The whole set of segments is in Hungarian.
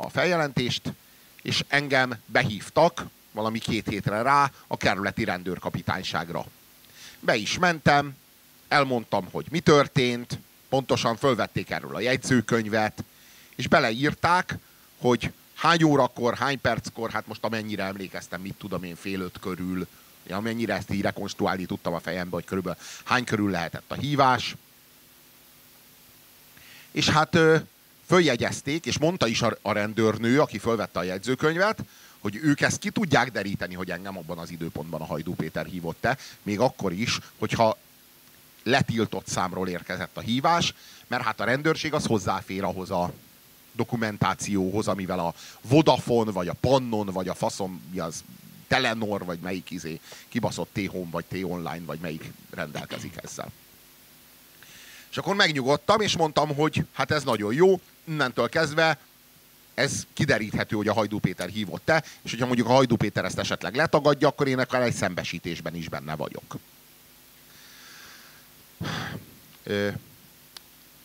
a feljelentést, és engem behívtak valami két hétre rá a kerületi rendőrkapitányságra. Be is mentem, elmondtam, hogy mi történt, pontosan fölvették erről a jegyzőkönyvet, és beleírták, hogy hány órakor, hány perckor, hát most amennyire emlékeztem, mit tudom én, fél öt körül, amennyire ezt így rekonstruálni tudtam a fejembe, hogy körülbelül hány körül lehetett a hívás. És hát följegyezték, és mondta is a, rendőrnő, aki fölvette a jegyzőkönyvet, hogy ők ezt ki tudják deríteni, hogy engem abban az időpontban a Hajdú Péter hívott-e, még akkor is, hogyha letiltott számról érkezett a hívás, mert hát a rendőrség az hozzáfér ahhoz a dokumentációhoz, amivel a Vodafone, vagy a Pannon, vagy a faszom, mi az, Telenor, vagy melyik izé, kibaszott T-Home, vagy T-Online, vagy melyik rendelkezik ezzel. És akkor megnyugodtam, és mondtam, hogy hát ez nagyon jó, innentől kezdve ez kideríthető, hogy a Hajdú Péter hívott-e, és hogyha mondjuk a Hajdú Péter ezt esetleg letagadja, akkor én akár egy szembesítésben is benne vagyok.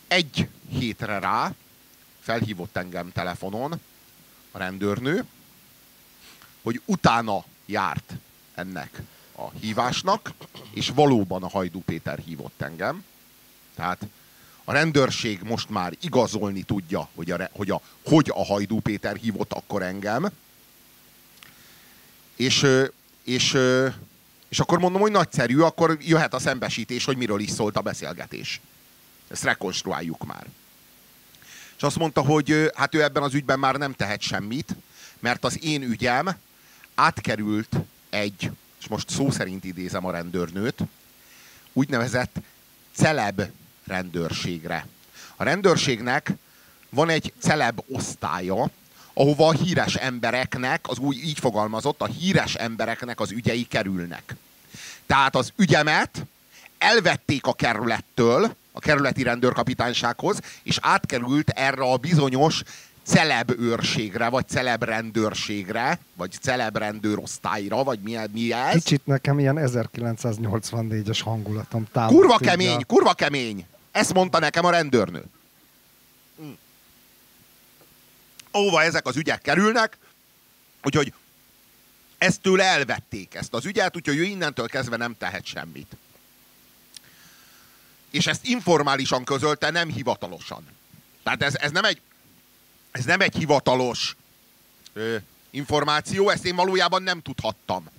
Egy hétre rá felhívott engem telefonon a rendőrnő, hogy utána járt ennek a hívásnak, és valóban a Hajdú Péter hívott engem. Tehát a rendőrség most már igazolni tudja, hogy a, hogy a, hogy a Hajdú Péter hívott akkor engem. És, és, és akkor mondom, hogy nagyszerű, akkor jöhet a szembesítés, hogy miről is szólt a beszélgetés. Ezt rekonstruáljuk már. És azt mondta, hogy hát ő ebben az ügyben már nem tehet semmit, mert az én ügyem átkerült egy, és most szó szerint idézem a rendőrnőt, úgynevezett celeb rendőrségre. A rendőrségnek van egy celeb osztálya, ahova a híres embereknek, az úgy így fogalmazott, a híres embereknek az ügyei kerülnek. Tehát az ügyemet elvették a kerülettől, a kerületi rendőrkapitánysághoz, és átkerült erre a bizonyos celeb őrségre, vagy celeb rendőrségre, vagy celeb rendőrosztályra, vagy mi, mi ez? Kicsit nekem ilyen 1984-es hangulatom támad. Kurva kemény, kurva kemény! Ezt mondta nekem a rendőrnő. Hm. Óva ezek az ügyek kerülnek, úgyhogy ezt tőle elvették ezt az ügyet, úgyhogy ő innentől kezdve nem tehet semmit. És ezt informálisan közölte, nem hivatalosan. Tehát ez, ez, nem, egy, ez nem egy hivatalos ö, információ, ezt én valójában nem tudhattam.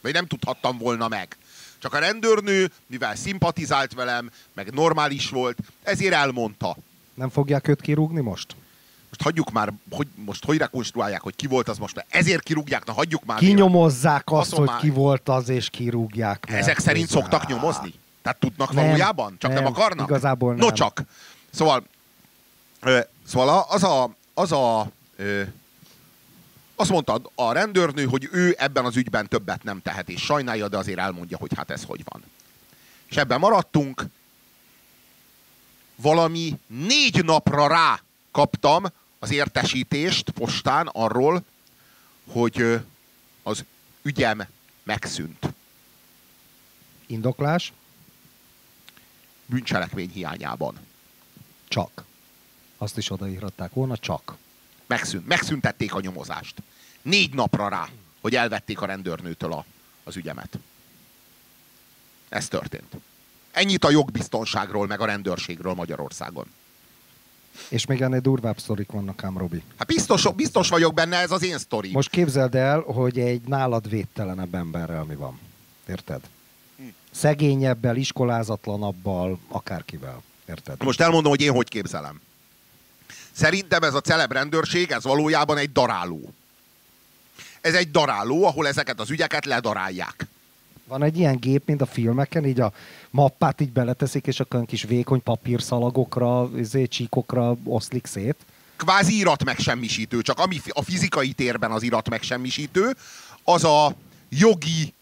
Vagy nem tudhattam volna meg. Csak a rendőrnő, mivel szimpatizált velem, meg normális volt, ezért elmondta. Nem fogják őt kirúgni most? Most hagyjuk már, hogy most hogy rekonstruálják, hogy ki volt az most. Ezért kirúgják, na hagyjuk már. Kinyomozzák azt, azt hogy már... ki volt az, és kirúgják. Ezek szerint hozzá. szoktak nyomozni? Tehát tudnak nem, valójában? Csak nem, nem akarnak? Igazából nem. No csak. Szóval, ö, szóval az a, az a ö, azt mondta a rendőrnő, hogy ő ebben az ügyben többet nem tehet, és sajnálja, de azért elmondja, hogy hát ez hogy van. És ebben maradtunk. Valami négy napra rá kaptam az értesítést postán arról, hogy az ügyem megszűnt. Indoklás? Bűncselekmény hiányában. Csak. Azt is odaírhatták volna, csak. Megszűnt, megszüntették a nyomozást. Négy napra rá, hogy elvették a rendőrnőtől a, az ügyemet. Ez történt. Ennyit a jogbiztonságról, meg a rendőrségről Magyarországon. És még ennél durvább sztorik vannak ám, Robi. Hát biztos, biztos vagyok benne, ez az én sztori. Most képzeld el, hogy egy nálad védtelenebb emberrel mi van. Érted? Hm. Szegényebbel, iskolázatlanabbal, akárkivel. Érted? Most elmondom, hogy én hogy képzelem. Szerintem ez a celeb rendőrség, ez valójában egy daráló. Ez egy daráló, ahol ezeket az ügyeket ledarálják. Van egy ilyen gép, mint a filmeken, így a mappát így beleteszik, és akkor kis vékony papírszalagokra, izé, csíkokra oszlik szét. Kvázi irat megsemmisítő, csak ami a fizikai térben az irat megsemmisítő, az a jogi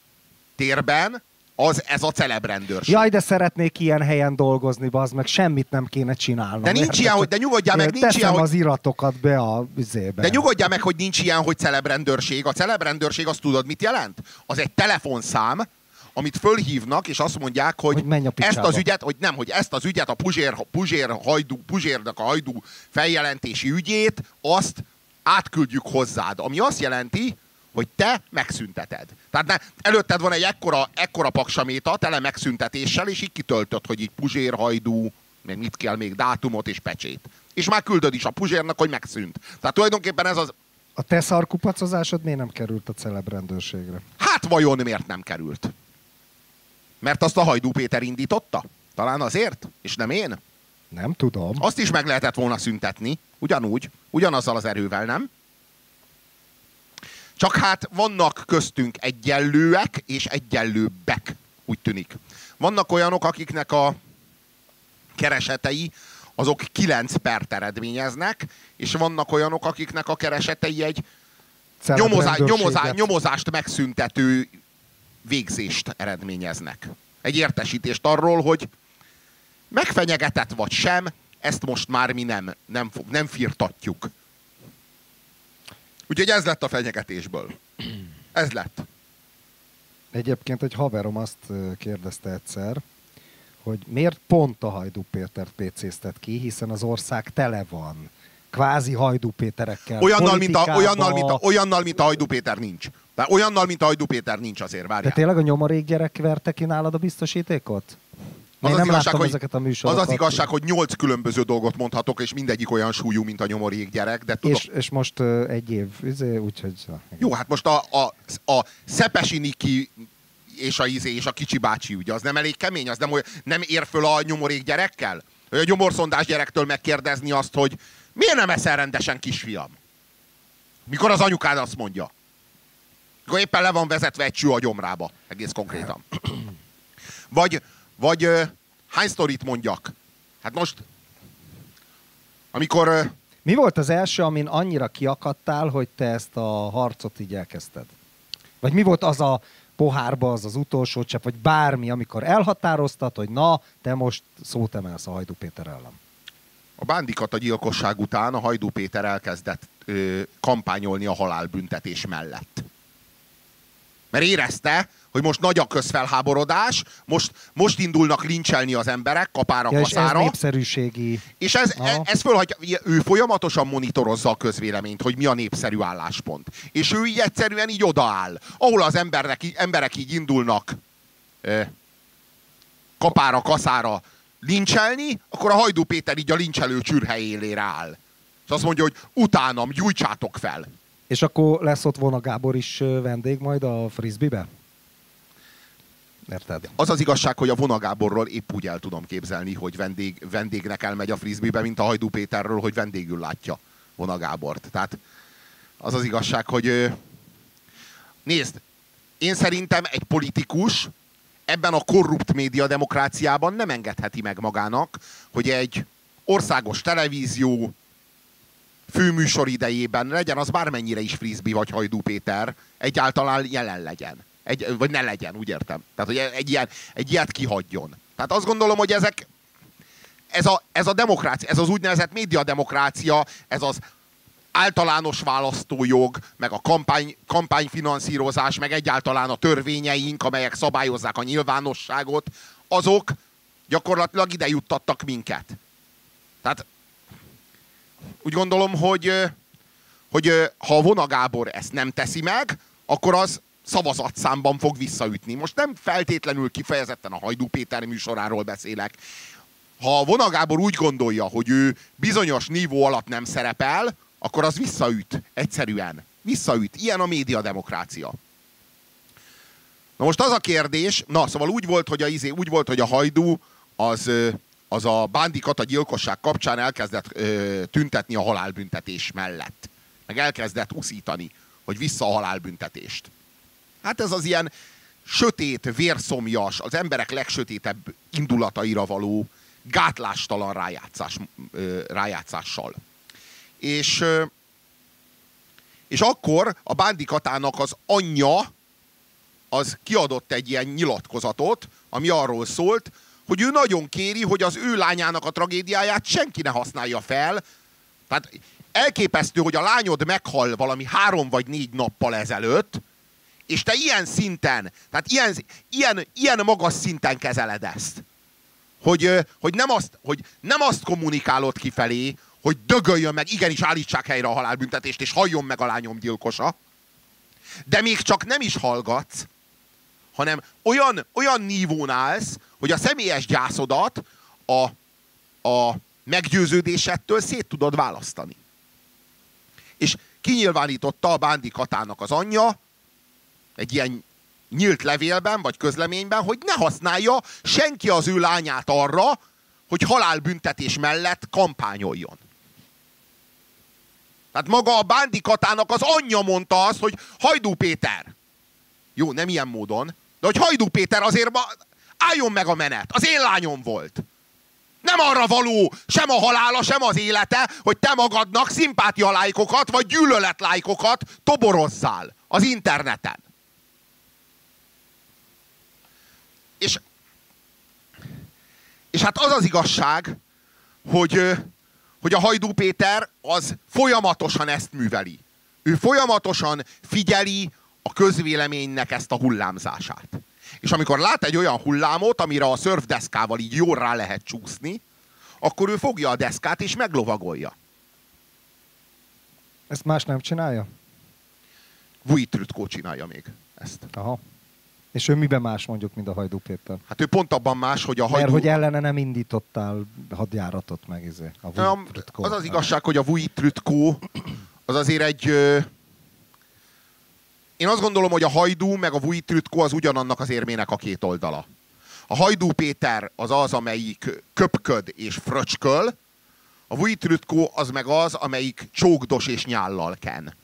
térben az ez a celebrendőrség. Jaj, de szeretnék ilyen helyen dolgozni, az meg semmit nem kéne csinálnom. De nincs ilyen, hogy, de nyugodjál meg, nincs ilyen, hogy... az iratokat be a vizébe. De nyugodjál meg, hogy nincs ilyen, hogy celebrendőrség. A celebrendőrség azt tudod, mit jelent? Az egy telefonszám, amit fölhívnak, és azt mondják, hogy, hogy ezt az ügyet, hogy nem, hogy ezt az ügyet, a Puzsér, Puzsér, hajdú, Puzsérnak a hajdú feljelentési ügyét, azt átküldjük hozzád, ami azt jelenti, hogy te megszünteted. Tehát ne, előtted van egy ekkora, ekkora paksaméta, tele megszüntetéssel, és így kitöltött, hogy így puzsérhajdú, meg mit kell még, dátumot és pecsét. És már küldöd is a puzsérnak, hogy megszűnt. Tehát tulajdonképpen ez az... A te szarkupacozásod miért nem került a celeb rendőrségre? Hát vajon miért nem került? Mert azt a Hajdú Péter indította? Talán azért? És nem én? Nem tudom. Azt is meg lehetett volna szüntetni. Ugyanúgy. Ugyanazzal az erővel, nem? Csak hát vannak köztünk egyenlőek és egyenlőbbek, úgy tűnik. Vannak olyanok, akiknek a keresetei azok 9 pert eredményeznek, és vannak olyanok, akiknek a keresetei egy nyomozá, nyomozá, nyomozást megszüntető végzést eredményeznek. Egy értesítést arról, hogy megfenyegetett vagy sem, ezt most már mi nem, nem, nem firtatjuk. Úgyhogy ez lett a fenyegetésből. Ez lett. Egyébként egy haverom azt kérdezte egyszer, hogy miért pont a Hajdú Pétert PC-ztet ki, hiszen az ország tele van kvázi Hajdú Péterekkel. Olyannal, mint a, olyannal, mint a, olyannal, mint a Hajdú Péter nincs. De olyannal, mint a Hajdú Péter nincs azért, várjál. De tényleg a nyomorék gyerek verte ki nálad a biztosítékot? Az az, nem igazság, hogy, ezeket a műsorokat. Az az igazság, hogy nyolc különböző dolgot mondhatok, és mindegyik olyan súlyú, mint a nyomorék gyerek. De tudom. És, és most uh, egy év, izé, úgyhogy... Jó, hát most a, a, a Szepesi Niki és a, izé, és a kicsi bácsi, ugye, az nem elég kemény, az nem, nem ér föl a nyomorék gyerekkel? A gyomorszondás gyerektől megkérdezni azt, hogy miért nem eszel rendesen, kisfiam? Mikor az anyukád azt mondja. Mikor éppen le van vezetve egy cső a gyomrába, egész konkrétan. Vagy, vagy hány sztorit mondjak? Hát most, amikor... Mi volt az első, amin annyira kiakadtál, hogy te ezt a harcot így elkezdted? Vagy mi volt az a pohárba az az utolsó csepp, vagy bármi, amikor elhatároztat, hogy na, te most szót emelsz a Hajdú Péter ellen? A Bándikat a gyilkosság után a Hajdú Péter elkezdett ö, kampányolni a halálbüntetés mellett. Mert érezte, hogy most nagy a közfelháborodás, most, most indulnak lincselni az emberek kapára ja, kaszára. És ez népszerűségi... És ez, ez, ez fölhagyja, ő folyamatosan monitorozza a közvéleményt, hogy mi a népszerű álláspont. És ő így egyszerűen így odaáll. Ahol az emberek, emberek így indulnak eh, kapára, kaszára lincselni, akkor a Hajdú Péter így a lincselő csürhelyélére áll. És azt mondja, hogy utánam, gyújtsátok fel. És akkor lesz ott volna Gábor is vendég majd a frisbee-be? Érted? Az az igazság, hogy a Vonagáborról épp úgy el tudom képzelni, hogy vendég, vendégnek elmegy a frisbee-be, mint a Hajdú Péterről, hogy vendégül látja Vonagábort. Tehát az az igazság, hogy nézd, én szerintem egy politikus ebben a korrupt média demokráciában nem engedheti meg magának, hogy egy országos televízió főműsor idejében legyen az bármennyire is frisbee vagy Hajdú Péter, egyáltalán jelen legyen. Egy, vagy ne legyen, úgy értem. Tehát, hogy egy, ilyen, egy ilyet kihagyjon. Tehát azt gondolom, hogy ezek, ez a, ez a demokrácia, ez az úgynevezett médiademokrácia, ez az általános választójog, meg a kampány, kampányfinanszírozás, meg egyáltalán a törvényeink, amelyek szabályozzák a nyilvánosságot, azok gyakorlatilag ide juttattak minket. Tehát úgy gondolom, hogy, hogy ha Vona Gábor ezt nem teszi meg, akkor az szavazatszámban fog visszaütni. Most nem feltétlenül kifejezetten a Hajdú Péter műsoráról beszélek. Ha Vona Gábor úgy gondolja, hogy ő bizonyos nívó alatt nem szerepel, akkor az visszaüt. Egyszerűen. Visszaüt. Ilyen a médiademokrácia. Na most az a kérdés, na szóval úgy volt, hogy a, izé, úgy volt, hogy a hajdú az, az a bándikat a gyilkosság kapcsán elkezdett ö, tüntetni a halálbüntetés mellett. Meg elkezdett uszítani, hogy vissza a halálbüntetést. Hát ez az ilyen sötét, vérszomjas, az emberek legsötétebb indulataira való gátlástalan rájátszás, rájátszással. És, és akkor a Bándikatának az anyja az kiadott egy ilyen nyilatkozatot, ami arról szólt, hogy ő nagyon kéri, hogy az ő lányának a tragédiáját senki ne használja fel. Tehát elképesztő, hogy a lányod meghal valami három vagy négy nappal ezelőtt, és te ilyen szinten, tehát ilyen, ilyen, ilyen magas szinten kezeled ezt, hogy, hogy, nem azt, hogy nem azt kommunikálod kifelé, hogy dögöljön meg, igenis állítsák helyre a halálbüntetést, és halljon meg a lányom gyilkosa. De még csak nem is hallgatsz, hanem olyan, olyan nívón állsz, hogy a személyes gyászodat a, a meggyőződésettől szét tudod választani. És kinyilvánította a Bándi Katának az anyja egy ilyen nyílt levélben, vagy közleményben, hogy ne használja senki az ő lányát arra, hogy halálbüntetés mellett kampányoljon. Tehát maga a Bándi Katának az anyja mondta azt, hogy Hajdú Péter, jó, nem ilyen módon, de hogy Hajdú Péter azért álljon meg a menet, az én lányom volt. Nem arra való sem a halála, sem az élete, hogy te magadnak szimpátialájkokat vagy gyűlöletlájkokat toborozzál az interneten. És, és hát az az igazság, hogy, hogy a Hajdú Péter az folyamatosan ezt műveli. Ő folyamatosan figyeli a közvéleménynek ezt a hullámzását. És amikor lát egy olyan hullámot, amire a szörfdeszkával így jól rá lehet csúszni, akkor ő fogja a deszkát és meglovagolja. Ezt más nem csinálja? Vujtrütkó csinálja még ezt. Aha. És ő miben más mondjuk, mint a Hajdú Péter? Hát ő pont abban más, hogy a Hajdú... Mert hogy ellene nem indítottál hadjáratot meg izé, a Az az igazság, hogy a Vujtrütkó az azért egy... Én azt gondolom, hogy a Hajdú meg a Vujtrütkó az ugyanannak az érmének a két oldala. A Hajdú Péter az az, amelyik köpköd és fröcsköl, a Vujtrütkó az meg az, amelyik csókdos és nyállal ken.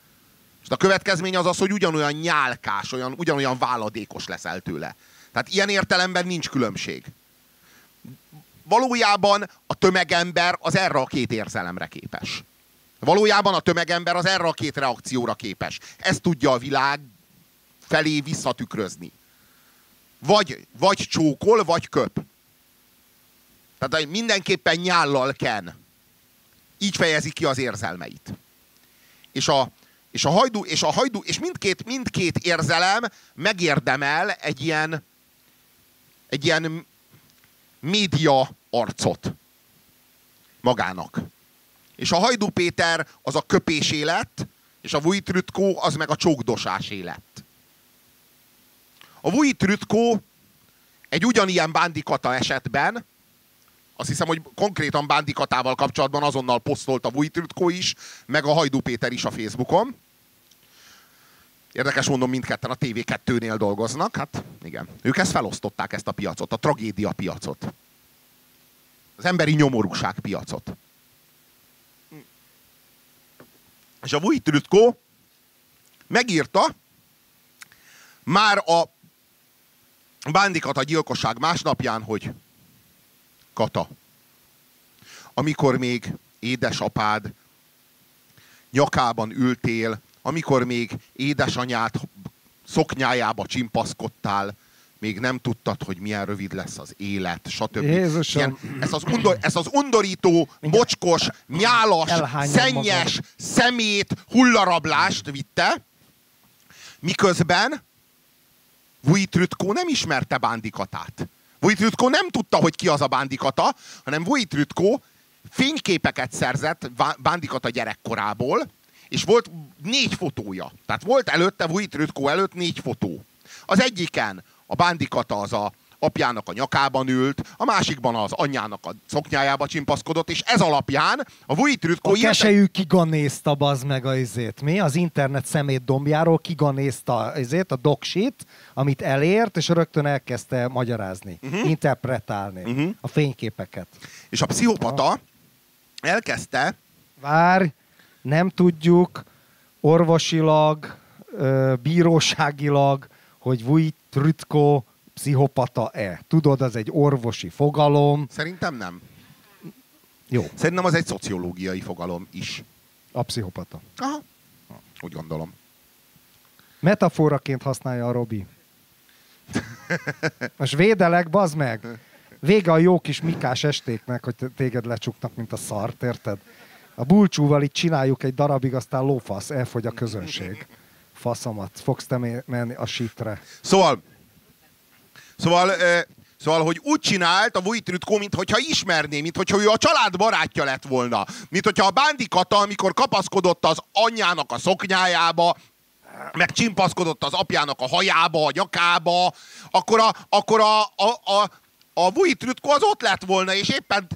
És a következmény az az, hogy ugyanolyan nyálkás, olyan, ugyanolyan váladékos leszel tőle. Tehát ilyen értelemben nincs különbség. Valójában a tömegember az erre a két érzelemre képes. Valójában a tömegember az erre a két reakcióra képes. Ezt tudja a világ felé visszatükrözni. Vagy, vagy csókol, vagy köp. Tehát mindenképpen nyállal ken. Így fejezi ki az érzelmeit. És a, és a hajdú, és a hajdú, és mindkét, mindkét érzelem megérdemel egy ilyen, egy ilyen média arcot magának. És a Hajdú Péter az a köpés élet, és a Vujtrütkó az meg a csókdosás élet. A Vujtrütkó egy ugyanilyen bándikata esetben, azt hiszem, hogy konkrétan bándikatával kapcsolatban azonnal posztolt a Vujtrütkó is, meg a Hajdú Péter is a Facebookon. Érdekes mondom, mindketten a TV2-nél dolgoznak. Hát igen, ők ezt felosztották, ezt a piacot, a tragédia piacot. Az emberi nyomorúság piacot. És a Vujtrütkó megírta már a Bándikata gyilkosság másnapján, hogy Kata, amikor még édesapád nyakában ültél, amikor még édesanyát szoknyájába csimpaszkodtál, még nem tudtad, hogy milyen rövid lesz az élet, stb. Ilyen, ez, az undor, ez az undorító, mocskos, nyálas, Elhányom szennyes, magam. szemét, hullarablást vitte, miközben Vujtrütkó nem ismerte Bándikatát. Vujtrütkó nem tudta, hogy ki az a Bándikata, hanem Vujtrütkó fényképeket szerzett Bándikata gyerekkorából, és volt négy fotója. Tehát volt előtte, Vujtrütkó előtt négy fotó. Az egyiken a Bándikata az a apjának a nyakában ült, a másikban az anyjának a szoknyájába csimpaszkodott, és ez alapján a Vujtrütkó... A kesejű kiganézta az meg a izét, mi? Az internet szemét dombjáról kiganézta izét, a doksit, amit elért, és rögtön elkezdte magyarázni, uh-huh. interpretálni uh-huh. a fényképeket. És a pszichopata elkezdte... Várj, nem tudjuk orvosilag, bíróságilag, hogy Vujtrütko pszichopata-e? Tudod, az egy orvosi fogalom. Szerintem nem. Jó. Szerintem az egy szociológiai fogalom is. A pszichopata. Aha. Úgy gondolom. Metaforaként használja a Robi. Most védelek, bazd meg! Vége a jó kis mikás estéknek, hogy téged lecsuknak, mint a szart, érted? A bulcsúval itt csináljuk egy darabig, aztán lófasz, elfogy a közönség. Faszomat, fogsz te menni a sítre. Szóval, Szóval Szóval, hogy úgy csinált a Vujtrütkó, mintha ismerné, mintha ő a család barátja lett volna. Mint hogyha a Bándi Kata, amikor kapaszkodott az anyjának a szoknyájába, meg csimpaszkodott az apjának a hajába, a nyakába, akkor a, akkor a, a, a, a Vujtrütkó az ott lett volna, és éppen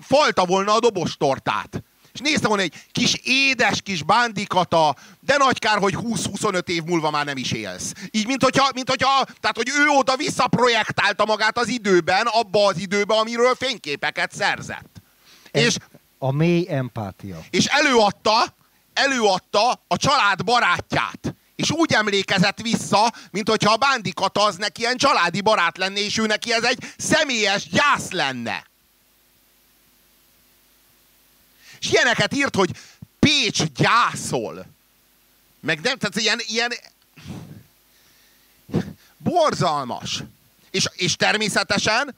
falta volna a dobostortát. És nézte volna egy kis édes kis bándikata, de nagy kár, hogy 20-25 év múlva már nem is élsz. Így, mint hogyha, mint hogyha tehát, hogy ő oda visszaprojektálta magát az időben, abba az időben, amiről fényképeket szerzett. Ez és, a mély empátia. És előadta, előadta a család barátját. És úgy emlékezett vissza, mint hogyha a bándikata az neki ilyen családi barát lenne, és ő neki ez egy személyes gyász lenne. És ilyeneket írt, hogy Pécs gyászol. Meg nem, tehát ilyen, ilyen borzalmas. És, és természetesen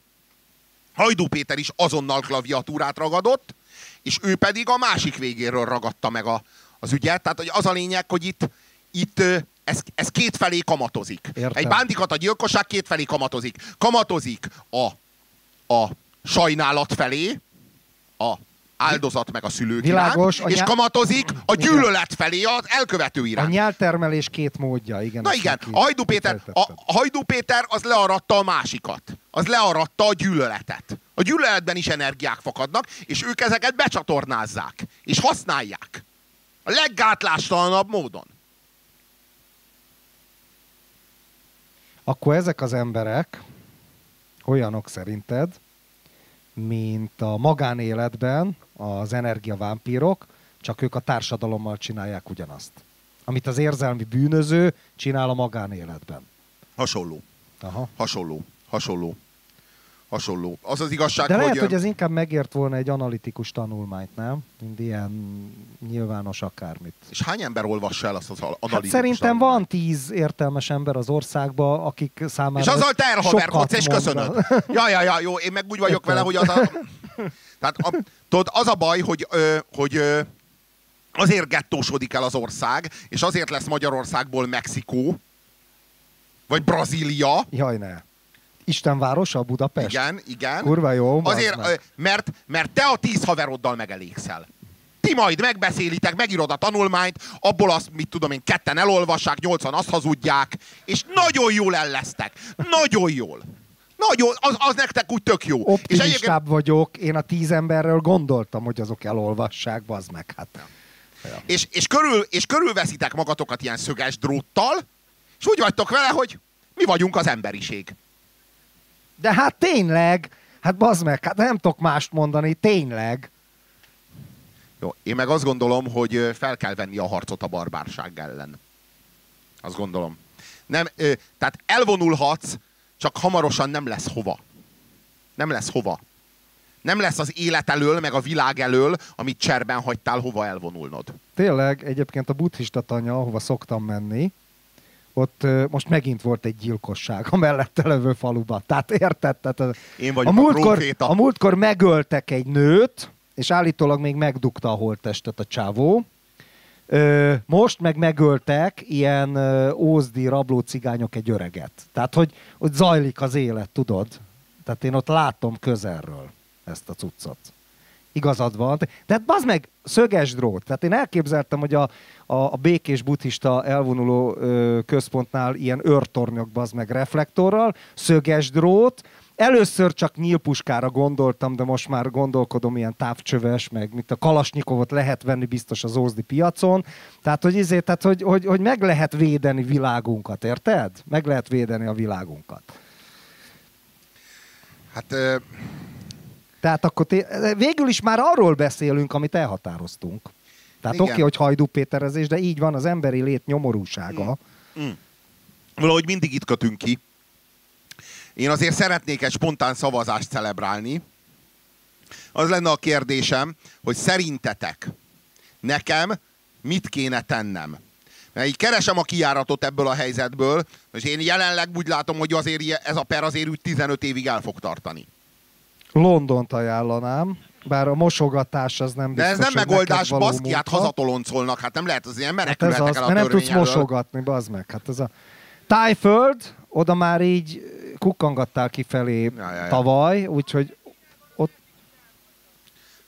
Hajdú Péter is azonnal klaviatúrát ragadott, és ő pedig a másik végéről ragadta meg a, az ügyet. Tehát hogy az a lényeg, hogy itt, itt ez, ez kétfelé kamatozik. Értem. Egy bándikat a gyilkosság kétfelé kamatozik. Kamatozik a, a sajnálat felé, a áldozat meg a szülők Világos, iránt, és nyál... kamatozik a gyűlölet felé az elkövető iránt. A nyeltermelés két módja, igen. Na igen, a Hajdú, Péter, a, a Hajdú Péter az learatta a másikat. Az learatta a gyűlöletet. A gyűlöletben is energiák fakadnak, és ők ezeket becsatornázzák, és használják. A leggátlástalanabb módon. Akkor ezek az emberek olyanok szerinted, mint a magánéletben az energiavámpírok, csak ők a társadalommal csinálják ugyanazt. Amit az érzelmi bűnöző csinál a magánéletben. Hasonló. Aha. Hasonló. Hasonló. Hasonló. Az az igazság, De lehet, hogy... hogy ez inkább megért volna egy analitikus tanulmányt, nem? Mind ilyen nyilvános akármit. És hány ember olvassa el azt az analitikus hát szerintem tanulmányt? van tíz értelmes ember az országban, akik számára És azzal te elhaverkodsz, és köszönöd. Ja, ja, ja, jó, én meg úgy vagyok vele, hogy az a... Tehát a, tudod, az a baj, hogy, ö, hogy ö, azért gettósodik el az ország, és azért lesz Magyarországból Mexikó, vagy Brazília. Jaj, ne. Isten városa, Budapest? Igen, igen. Kurva jó. Azért, mert, mert te a tíz haveroddal megelégszel. Ti majd megbeszélitek, megírod a tanulmányt, abból azt, mit tudom én, ketten elolvassák, nyolcan azt hazudják, és nagyon jól ellesztek. Nagyon jól. Nagyon, az, az nektek úgy tök jó. Optimistább és egyébként... vagyok, én a tíz emberről gondoltam, hogy azok elolvassák, bazd meg, hát nem. Ja. És, és, körül, és körülveszitek magatokat ilyen szöges dróttal, és úgy vagytok vele, hogy mi vagyunk az emberiség. De hát tényleg, hát bazd meg, hát nem tudok mást mondani, tényleg. Jó, én meg azt gondolom, hogy fel kell venni a harcot a barbárság ellen. Azt gondolom. Nem, tehát elvonulhatsz, csak hamarosan nem lesz hova. Nem lesz hova. Nem lesz az élet elől, meg a világ elől, amit cserben hagytál, hova elvonulnod. Tényleg, egyébként a buddhista tanya, ahova szoktam menni, ott most megint volt egy gyilkosság a mellette levő faluban. Tehát érted? Tehát Én vagyok a, múltkor, a, a múltkor megöltek egy nőt, és állítólag még megdugta a holttestet a csávó. Most meg megöltek ilyen ózdi rabló cigányok egy öreget. Tehát, hogy, hogy zajlik az élet, tudod? Tehát én ott látom közelről ezt a cuccot. Igazad van. De hát az meg szöges drót. Tehát én elképzeltem, hogy a, a, a békés buddhista elvonuló ö, központnál ilyen őrtornyok az meg reflektorral, szöges drót, Először csak nyílpuskára gondoltam, de most már gondolkodom ilyen távcsöves, meg mint a kalasnyikovot lehet venni biztos az ózdi piacon. Tehát, hogy, izé, tehát hogy, hogy, hogy meg lehet védeni világunkat, érted? Meg lehet védeni a világunkat. Hát... Ö... Tehát akkor té- végül is már arról beszélünk, amit elhatároztunk. Tehát oké, okay, hogy hajdú Péterezés, de így van az emberi lét nyomorúsága. Mm. Mm. Valahogy mindig itt kötünk ki. Én azért szeretnék egy spontán szavazást celebrálni. Az lenne a kérdésem, hogy szerintetek nekem mit kéne tennem? Mert így keresem a kijáratot ebből a helyzetből, és én jelenleg úgy látom, hogy azért ez a per azért úgy 15 évig el fog tartani. Londont ajánlanám. Bár a mosogatás az nem biztos, De ez nem megoldás, baszki, hát hazatoloncolnak, hát nem lehet az ilyen menekülhetek hát ez az, el a nem tudsz mosogatni, bazd meg. Hát ez a tájföld, oda már így kukkangattál kifelé Ja, ja, ja. tavaly, úgyhogy ott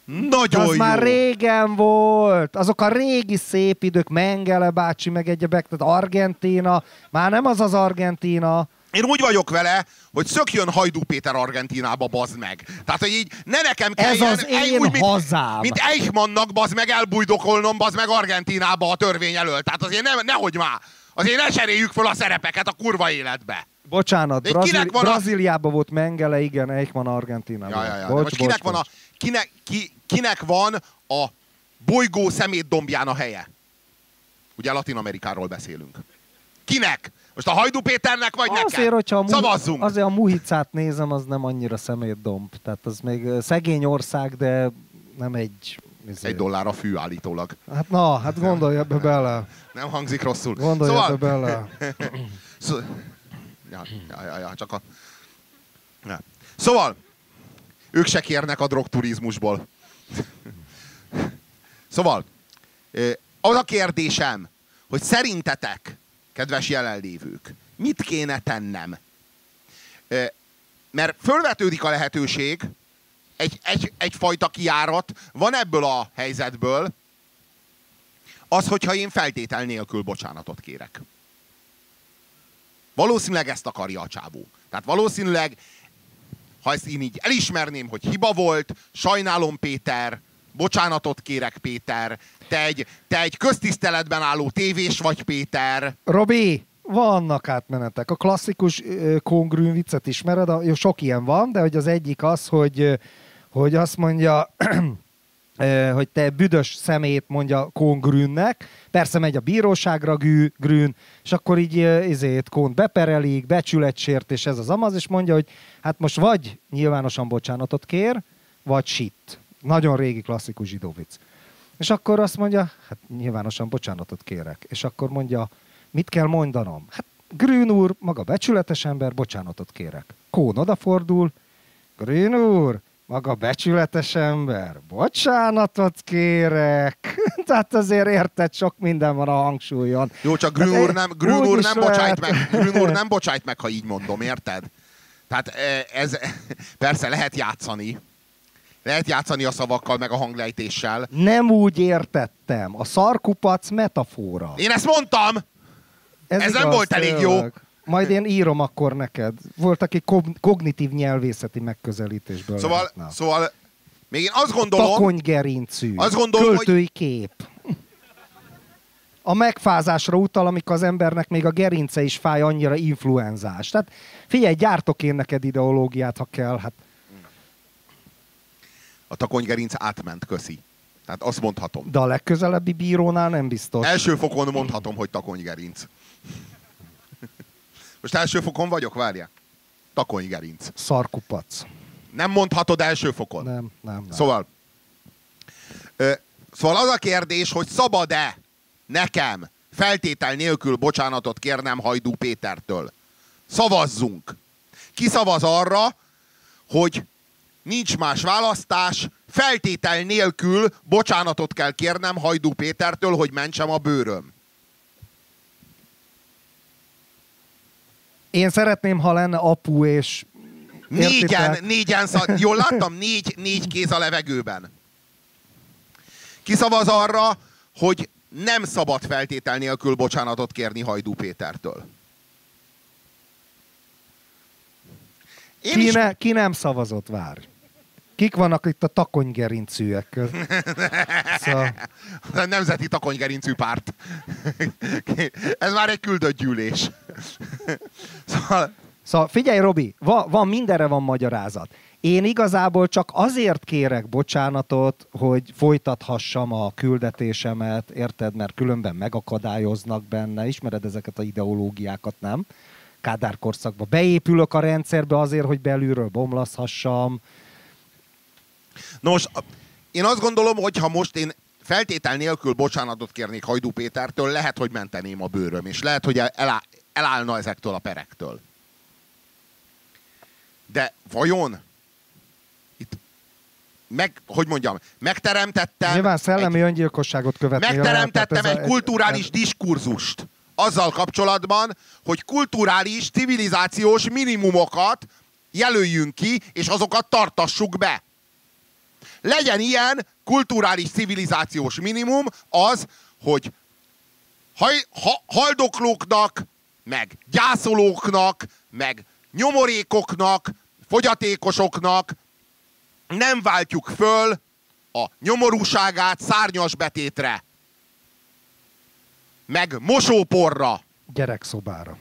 Nagyon az jó. már régen volt. Azok a régi szép idők, Mengele bácsi, meg egyebek, tehát Argentína, már nem az az Argentína. Én úgy vagyok vele, hogy szökjön Hajdú Péter Argentinába, bazd meg. Tehát, hogy így ne nekem Ez kelljen... az én úgy, mint, hazám. Mint Eichmannnak, bazd meg, elbújdokolnom, bazd meg Argentinába a törvény elől. Tehát azért ne, nehogy már. Azért ne cseréljük fel a szerepeket a kurva életbe. Bocsánat, De Brazíli- van a- Brazíliában volt Mengele, igen, Eichmann Argentína. Ja, ja, ja. Bocs, most kinek, bocs, van a, kinek, ki, kinek van a bolygó szemétdombján a helye? Ugye Latin Amerikáról beszélünk. Kinek? Most a Hajdú Péternek vagy Azért, nekem? hogyha a, mu- Szavazzunk! azért a muhicát nézem, az nem annyira szemétdomb. Tehát az még szegény ország, de nem egy... izé- Egy dollár a fű állítólag. Hát na, hát gondolj ebbe bele. Nem hangzik rosszul. Gondolj szóval, ebbe bele. Szó... Ja, ja, ja, ja, csak a... Ja. Szóval, ők se kérnek a drogturizmusból. Szóval, az a kérdésem, hogy szerintetek, kedves jelenlévők, mit kéne tennem? Mert fölvetődik a lehetőség, egy, egy, egyfajta kiárat van ebből a helyzetből, az, hogyha én feltétel nélkül bocsánatot kérek. Valószínűleg ezt akarja a csávó. Tehát valószínűleg, ha ezt én így elismerném, hogy hiba volt, sajnálom Péter, bocsánatot kérek Péter, te egy, te egy köztiszteletben álló tévés vagy Péter. Robi, vannak átmenetek. A klasszikus kongrűn viccet ismered, a, jó, sok ilyen van, de hogy az egyik az, hogy, hogy azt mondja, hogy te büdös szemét mondja kongrűnnek, persze megy a bíróságra gű, grün, és akkor így izét kont beperelik, becsületsértés, ez az amaz, és mondja, hogy hát most vagy nyilvánosan bocsánatot kér, vagy sit. Nagyon régi klasszikus zsidó vicc. És akkor azt mondja, hát nyilvánosan bocsánatot kérek. És akkor mondja, mit kell mondanom? Hát Grün úr, maga becsületes ember, bocsánatot kérek. Kón odafordul, Grün úr, maga becsületes ember, bocsánatot kérek. Tehát azért érted, sok minden van a hangsúlyon. Jó, csak Grün úr nem, Grün úr nem bocsájt meg, Grün úr nem bocsájt meg, ha így mondom, érted? Tehát eh, ez, persze lehet játszani. Lehet játszani a szavakkal, meg a hanglejtéssel. Nem úgy értettem. A szarkupac metafora. Én ezt mondtam! Ez nem volt elég jó. Majd én írom akkor neked. Volt, aki kog- kognitív nyelvészeti megközelítésből Szóval, lehetne. szóval még én azt gondolom, Takony-gerincű. Azt gondolom, Költői kép. A megfázásra utal, amikor az embernek még a gerince is fáj, annyira influenzás. Tehát figyelj, gyártok én neked ideológiát, ha kell. Hát a takonygerinc átment, köszi. Tehát azt mondhatom. de a legközelebbi bírónál nem biztos. Első fokon mondhatom, hogy takonygerinc. Most első fokon vagyok, várja. Takonygerinc. Szarkupac. Nem mondhatod első fokon. Nem, nem, nem. Szóval, ö, szóval az a kérdés, hogy szabad-e nekem feltétel nélkül bocsánatot kérnem Hajdú Pétertől. Szavazzunk. Ki szavaz arra, hogy nincs más választás, feltétel nélkül bocsánatot kell kérnem Hajdú Pétertől, hogy mentsem a bőröm. Én szeretném, ha lenne apu és... Négyen, négyen, szá- jól láttam? Négy, négy kéz a levegőben. Kiszavaz arra, hogy nem szabad feltétel nélkül bocsánatot kérni Hajdú Pétertől. Én Ki, is, ne, ki nem szavazott, várj. Kik vannak itt a takonygerincűek? Szóval, a Nemzeti Takonygerincű Párt. Ez már egy küldött gyűlés. Szóval, szóval figyelj, Robi, van, van, mindenre van magyarázat. Én igazából csak azért kérek bocsánatot, hogy folytathassam a küldetésemet, érted, mert különben megakadályoznak benne. Ismered ezeket a ideológiákat, nem? Kádár korszakba. Beépülök a rendszerbe azért, hogy belülről bomlaszhassam. Nos, én azt gondolom, hogy ha most én feltétel nélkül bocsánatot kérnék Hajdú Pétertől, lehet, hogy menteném a bőröm, és lehet, hogy elá, elállna ezektől a perektől. De vajon itt meg, hogy mondjam, megteremtettem Nyilván szellemi egy, öngyilkosságot követni. megteremtettem lehet, egy tehát ez a- kulturális diskurzust, azzal kapcsolatban, hogy kulturális, civilizációs minimumokat jelöljünk ki, és azokat tartassuk be. Legyen ilyen kulturális, civilizációs minimum az, hogy haj, ha, haldoklóknak, meg gyászolóknak, meg nyomorékoknak, fogyatékosoknak nem váltjuk föl a nyomorúságát szárnyas betétre, meg mosóporra. Gyerekszobára.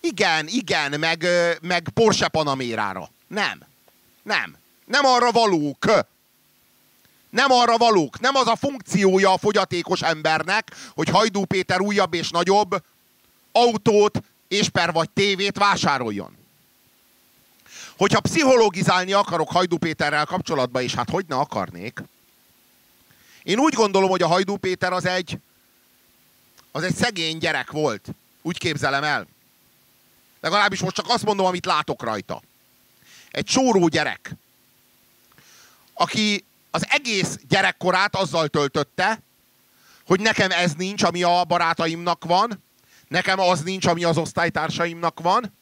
Igen, igen, meg, meg Porsche Panamérára. Nem. Nem. Nem arra valók. Nem arra valók. Nem az a funkciója a fogyatékos embernek, hogy Hajdú Péter újabb és nagyobb autót és per vagy tévét vásároljon. Hogyha pszichologizálni akarok Hajdú Péterrel kapcsolatban, és hát hogy ne akarnék, én úgy gondolom, hogy a Hajdú Péter az egy, az egy szegény gyerek volt. Úgy képzelem el. Legalábbis most csak azt mondom, amit látok rajta. Egy csóró gyerek, aki az egész gyerekkorát azzal töltötte, hogy nekem ez nincs, ami a barátaimnak van, nekem az nincs, ami az osztálytársaimnak van,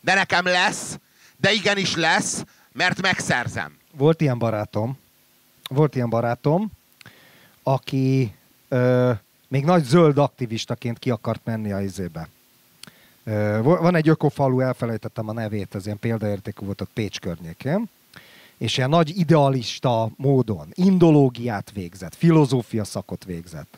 de nekem lesz, de igenis lesz, mert megszerzem. Volt ilyen barátom, volt ilyen barátom, aki ö, még nagy zöld aktivistaként ki akart menni a izébe. Ö, van egy ökofalu, elfelejtettem a nevét, ez ilyen példaértékű volt a Pécs környékén, és ilyen nagy idealista módon indológiát végzett, filozófia szakot végzett.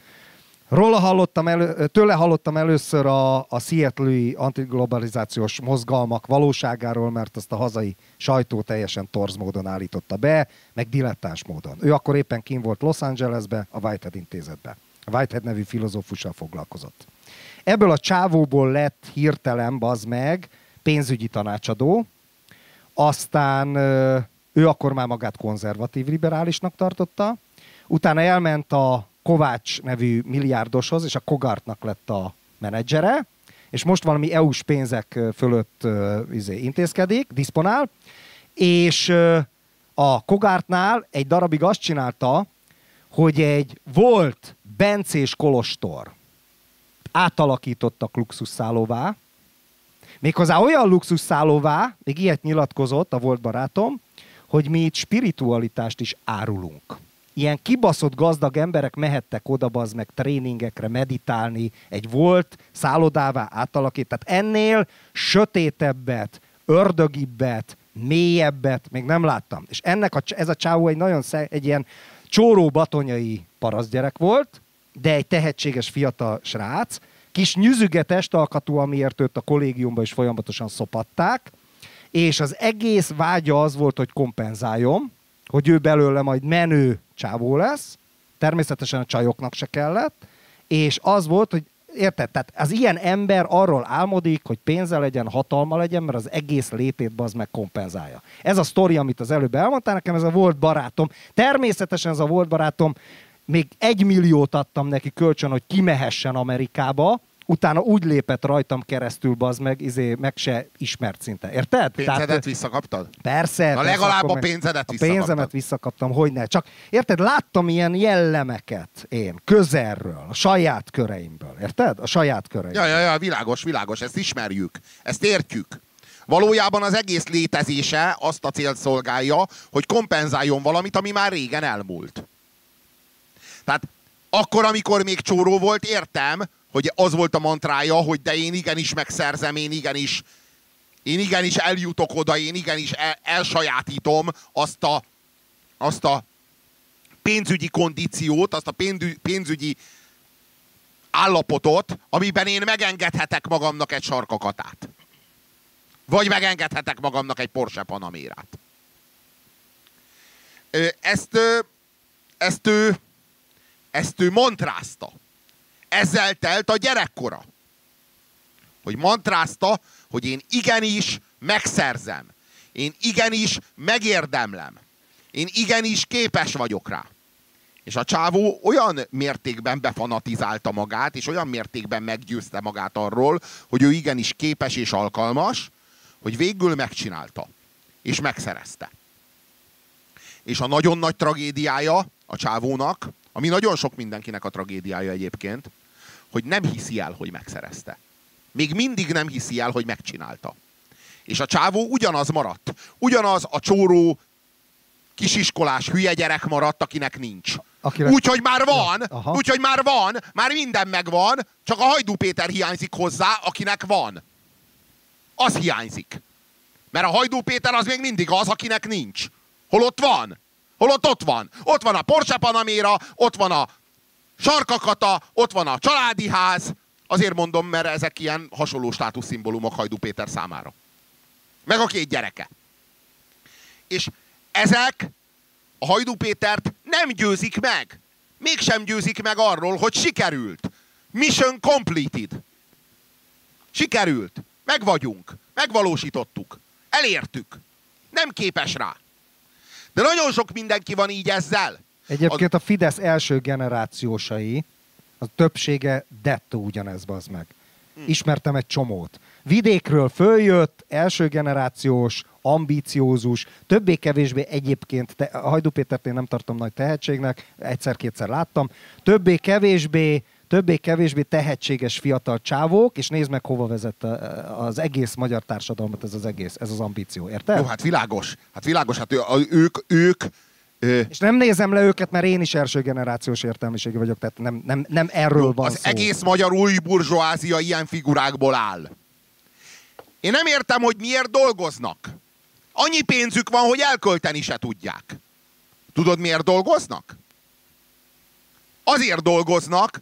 Róla hallottam elő, tőle hallottam először a, a Seattle-i antiglobalizációs mozgalmak valóságáról, mert azt a hazai sajtó teljesen torz módon állította be, meg dilettáns módon. Ő akkor éppen kim volt Los Angelesbe, a Whitehead intézetbe. A Whitehead nevű filozófussal foglalkozott. Ebből a csávóból lett hirtelen, bazd meg, pénzügyi tanácsadó, aztán ő akkor már magát konzervatív liberálisnak tartotta, utána elment a Kovács nevű milliárdoshoz, és a Kogartnak lett a menedzsere, és most valami EU-s pénzek fölött uh, izé, intézkedik, diszponál, és a Kogártnál egy darabig azt csinálta, hogy egy volt bencés kolostor átalakítottak luxusszállóvá, méghozzá olyan luxusszállóvá, még ilyet nyilatkozott a volt barátom, hogy mi itt spiritualitást is árulunk ilyen kibaszott gazdag emberek mehettek oda, az meg tréningekre meditálni, egy volt szállodává átalakít. Tehát ennél sötétebbet, ördögibbet, mélyebbet még nem láttam. És ennek a, ez a csávó egy nagyon szeg, egy ilyen csóró batonyai parasztgyerek volt, de egy tehetséges fiatal srác, kis nyüzüge testalkatú, amiért őt a kollégiumban is folyamatosan szopatták, és az egész vágya az volt, hogy kompenzáljon, hogy ő belőle majd menő csávó lesz, természetesen a csajoknak se kellett, és az volt, hogy érted? Tehát az ilyen ember arról álmodik, hogy pénze legyen, hatalma legyen, mert az egész létét az meg kompenzálja. Ez a sztori, amit az előbb elmondtál nekem, ez a volt barátom. Természetesen ez a volt barátom, még egy milliót adtam neki kölcsön, hogy kimehessen Amerikába, utána úgy lépett rajtam keresztül, az meg, izé, meg se ismert szinte. Érted? Pénzedet Tehát, visszakaptad? Persze. Na legalább a pénzedet visszakaptad. A pénzemet visszakaptam, hogy ne. Csak érted, láttam ilyen jellemeket én, közelről, a saját köreimből. Érted? A saját köreimből. Ja, ja, ja, világos, világos, ezt ismerjük. Ezt értjük. Valójában az egész létezése azt a célt szolgálja, hogy kompenzáljon valamit, ami már régen elmúlt. Tehát akkor, amikor még csóró volt, értem, hogy az volt a mantrája, hogy de én igenis megszerzem, én igenis, én igenis eljutok oda, én igenis el, elsajátítom azt a, azt a pénzügyi kondíciót, azt a pénzügyi állapotot, amiben én megengedhetek magamnak egy sarkakatát. Vagy megengedhetek magamnak egy Porsche Panamérát. Ezt, ezt ő, ezt ő mantrázta ezzel telt a gyerekkora. Hogy mantrázta, hogy én igenis megszerzem. Én igenis megérdemlem. Én igenis képes vagyok rá. És a csávó olyan mértékben befanatizálta magát, és olyan mértékben meggyőzte magát arról, hogy ő igenis képes és alkalmas, hogy végül megcsinálta. És megszerezte. És a nagyon nagy tragédiája a csávónak, ami nagyon sok mindenkinek a tragédiája egyébként, hogy nem hiszi el, hogy megszerezte. Még mindig nem hiszi el, hogy megcsinálta. És a csávó ugyanaz maradt. Ugyanaz a csóró, kisiskolás hülye gyerek maradt, akinek nincs. Akinek- Úgyhogy már van, úgyhogy már van, már minden megvan, csak a Hajdú Péter hiányzik hozzá, akinek van. Az hiányzik. Mert a Hajdú Péter az még mindig az, akinek nincs. Holott van. Holott ott van. Ott van a Porsche Panamera, ott van a Sarkakata, ott van a családi ház. Azért mondom, mert ezek ilyen hasonló státuszszimbólumok Hajdú Péter számára. Meg a két gyereke. És ezek a Hajdú Pétert nem győzik meg. Mégsem győzik meg arról, hogy sikerült. Mission completed. Sikerült. Meg vagyunk. Megvalósítottuk. Elértük. Nem képes rá. De nagyon sok mindenki van így ezzel. Egyébként a Fidesz első generációsai, a többsége dettó ugyanez, az meg. Hm. Ismertem egy csomót. Vidékről följött, első generációs, ambíciózus, többé-kevésbé egyébként, te, a Hajdú Pétert én nem tartom nagy tehetségnek, egyszer-kétszer láttam, többé-kevésbé többé-kevésbé tehetséges fiatal csávók, és nézd meg, hova vezet a- az egész magyar társadalmat ez az egész, ez az ambíció, érted? Jó, hát világos. Hát világos, hát ők, ők, ö, És nem nézem le őket, mert én is első generációs értelmiségi vagyok, tehát nem, nem, nem erről van az szó. egész magyar új burzsóázia ilyen figurákból áll. Én nem értem, hogy miért dolgoznak. Annyi pénzük van, hogy elkölteni se tudják. Tudod, miért dolgoznak? Azért dolgoznak,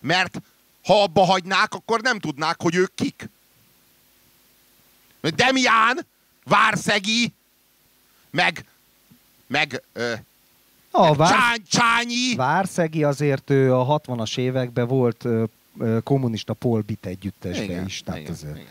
mert ha abba hagynák, akkor nem tudnák, hogy ők kik. Demián, Várszegi, meg, meg ö, A Vár... Csány, Csányi, Várszegi azért ő a 60-as években volt ö, ö, kommunista Polbit együttesbe Igen, is. Tehát igen, azért igen.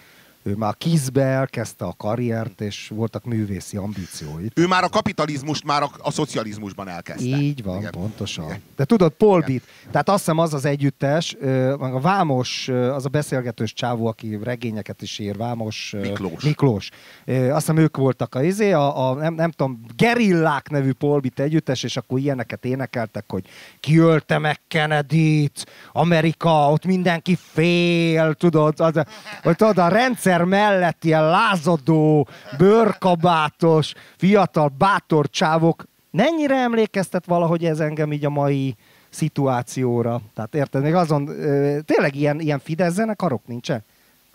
Ő már kizbe elkezdte a karriert, és voltak művészi ambíciói. Ő már a kapitalizmust már a, a szocializmusban elkezdte. Így van, Igen. pontosan. Igen. De tudod, Polbit, tehát azt hiszem az az együttes, a Vámos, az a beszélgetős csávó, aki regényeket is ír, Vámos Miklós. Miklós. Azt hiszem ők voltak a, izé, a, a nem, nem tudom, Gerillák nevű Polbit együttes, és akkor ilyeneket énekeltek, hogy kiölte meg Kennedy-t, Amerika, ott mindenki fél, tudod, az, tudod, a rendszer mellett ilyen lázadó, bőrkabátos, fiatal, bátor csávok, mennyire emlékeztet valahogy ez engem így a mai szituációra? Tehát érted, még azon, ö, tényleg ilyen, ilyen Fidesz zenekarok nincsen?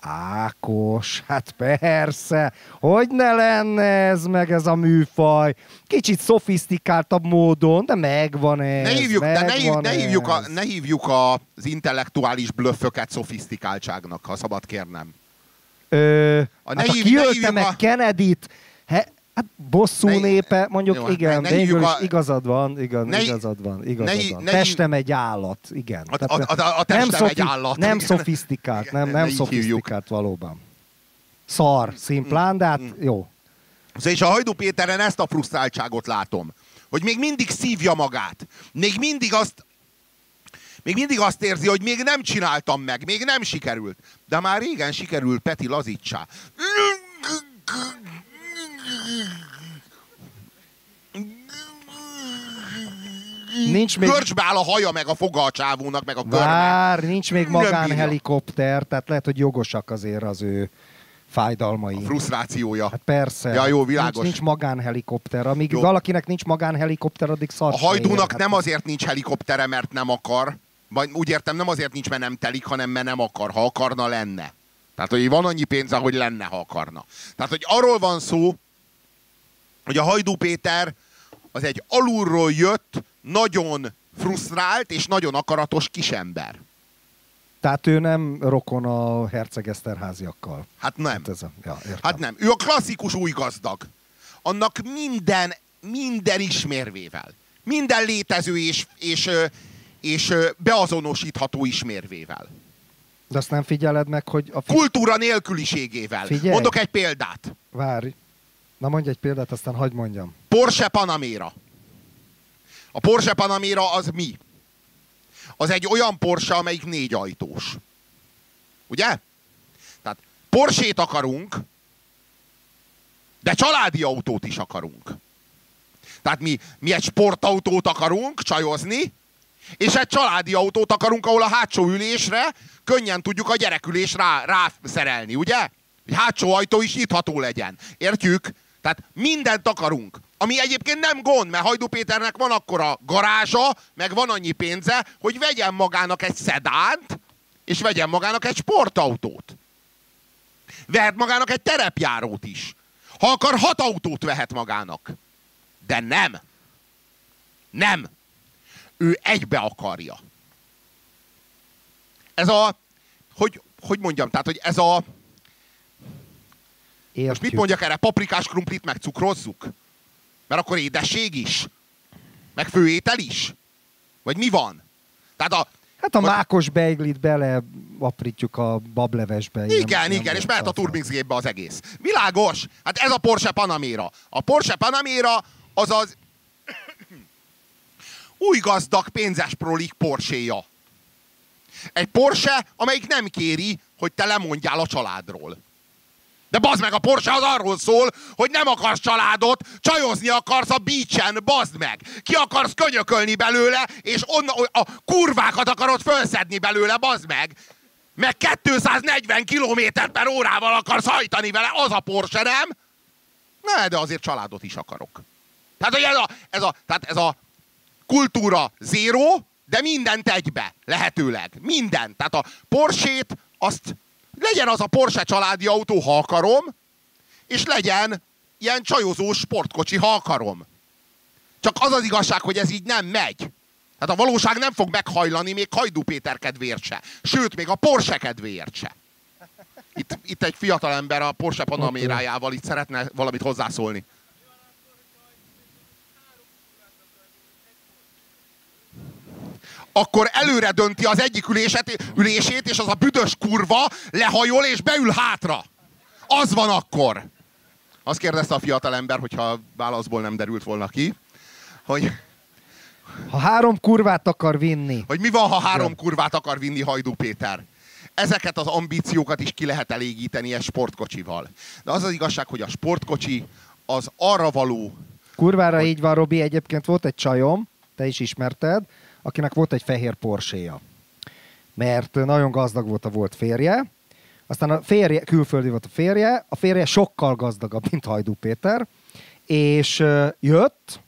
Ákos, hát persze, hogy ne lenne ez meg ez a műfaj. Kicsit szofisztikáltabb módon, de megvan ez. Ne hívjuk, de ne, hív, megvan ne, hívjuk a, ne hívjuk a, az intellektuális blöfföket szofisztikáltságnak, ha szabad kérnem. Ö, A hát ha hív- kiölte hívjuk meg a- Kennedy-t, he, hát bosszú Ne- népe, mondjuk Jó, hát igen, ne- ne végül a- igazad van, igen, ne- igazad van, igazad ne- van. ne- Testem egy állat, igen. A- a- a- a testem egy állat, Nem igen. szofisztikált, Igen, nem, ne nem így hívjuk. szofisztikált valóban. Szar, szimplán, de hát jó. Szóval és a Hajdú Péteren ezt a frusztráltságot látom. Hogy még mindig szívja magát. Még mindig azt még mindig azt érzi, hogy még nem csináltam meg, még nem sikerült. De már régen sikerült, Peti, lazítsá. Nincs még, Görcsbe áll a haja, meg a foga a csávónak, meg a körme. vár, nincs még magánhelikopter, tehát lehet, hogy jogosak azért az ő fájdalmai. A frusztrációja. Hát persze. Ja, jó, világos. Nincs, nincs magánhelikopter. Amíg Jó. valakinek nincs magánhelikopter, addig szar A hajdúnak nem azért nincs helikoptere, mert nem akar. Vagy úgy értem, nem azért nincs, mert nem telik, hanem mert nem akar. Ha akarna, lenne. Tehát, hogy van annyi pénze, hogy lenne, ha akarna. Tehát, hogy arról van szó, hogy a Hajdú Péter az egy alulról jött, nagyon frusztrált és nagyon akaratos kisember. Tehát ő nem rokon a herceg Eszterháziakkal. Hát nem. Hát ez a, ja, értem. Hát nem. Ő a klasszikus új gazdag. Annak minden, minden ismérvével. Minden létező és, és, és beazonosítható ismérvével. De azt nem figyeled meg, hogy a fi... Kultúra nélküliségével. Figyelj. Mondok egy példát. Várj. Na mondj egy példát, aztán hagyd mondjam. Porsche Panamera. A Porsche Panamera az mi? Az egy olyan Porsche, amelyik négy ajtós. Ugye? Tehát Porsét akarunk, de családi autót is akarunk. Tehát mi, mi egy sportautót akarunk csajozni, És egy családi autót akarunk, ahol a hátsó ülésre könnyen tudjuk a gyerekülés rá, rászerelni, ugye? Hogy hátsó ajtó is nyitható legyen. Értjük? Tehát mindent akarunk. Ami egyébként nem gond, mert Hajdú Péternek van akkor a garázsa, meg van annyi pénze, hogy vegyen magának egy szedánt, és vegyen magának egy sportautót. Vehet magának egy terepjárót is. Ha akar, hat autót vehet magának. De nem. Nem. Ő egybe akarja. Ez a, hogy, hogy mondjam, tehát, hogy ez a, Értjük. most mit mondjak erre, paprikás krumplit megcukrozzuk? Mert akkor édesség is? Meg főétel is? Vagy mi van? Tehát a, Hát a Vagy- mákos beiglit bele aprítjuk a bablevesbe. Igen, ilyen igen, és mehet a tartalma. turbinsgépbe az egész. Világos? Hát ez a Porsche Panamera. A Porsche Panamera az az új gazdag pénzes prolik Porsche-ja. Egy Porsche, amelyik nem kéri, hogy te lemondjál a családról. De bazd meg, a Porsche az arról szól, hogy nem akarsz családot, csajozni akarsz a beachen, bazd meg. Ki akarsz könyökölni belőle, és onna, a kurvákat akarod fölszedni belőle, bazd meg. Meg 240 km per órával akarsz hajtani vele, az a Porsche, nem? Ne, de azért családot is akarok. Tehát, hogy ez a, ez a, tehát ez a kultúra zéró, de mindent egybe, lehetőleg. Minden. Tehát a Porsét, azt legyen az a Porsche családi autó, ha akarom, és legyen ilyen csajozós sportkocsi, ha akarom. Csak az az igazság, hogy ez így nem megy. Tehát a valóság nem fog meghajlani még Hajdú Péter kedvéért se. Sőt, még a Porsche kedvéért se. Itt, itt egy fiatalember a Porsche Panamérájával itt szeretne valamit hozzászólni. Akkor előre dönti az egyik ülését, ülését, és az a büdös kurva lehajol és beül hátra. Az van akkor. Azt kérdezte a fiatalember, hogyha válaszból nem derült volna ki, hogy, Ha három kurvát akar vinni, hogy mi van, ha három kurvát akar vinni Hajdú Péter. Ezeket az ambíciókat is ki lehet elégíteni egy sportkocsival. De az az igazság, hogy a sportkocsi az arra való, kurvára így van, Robi, egyébként volt egy csajom, te is ismerted, akinek volt egy fehér porséja. Mert nagyon gazdag volt a volt férje, aztán a férje, külföldi volt a férje, a férje sokkal gazdagabb, mint Hajdú Péter, és jött,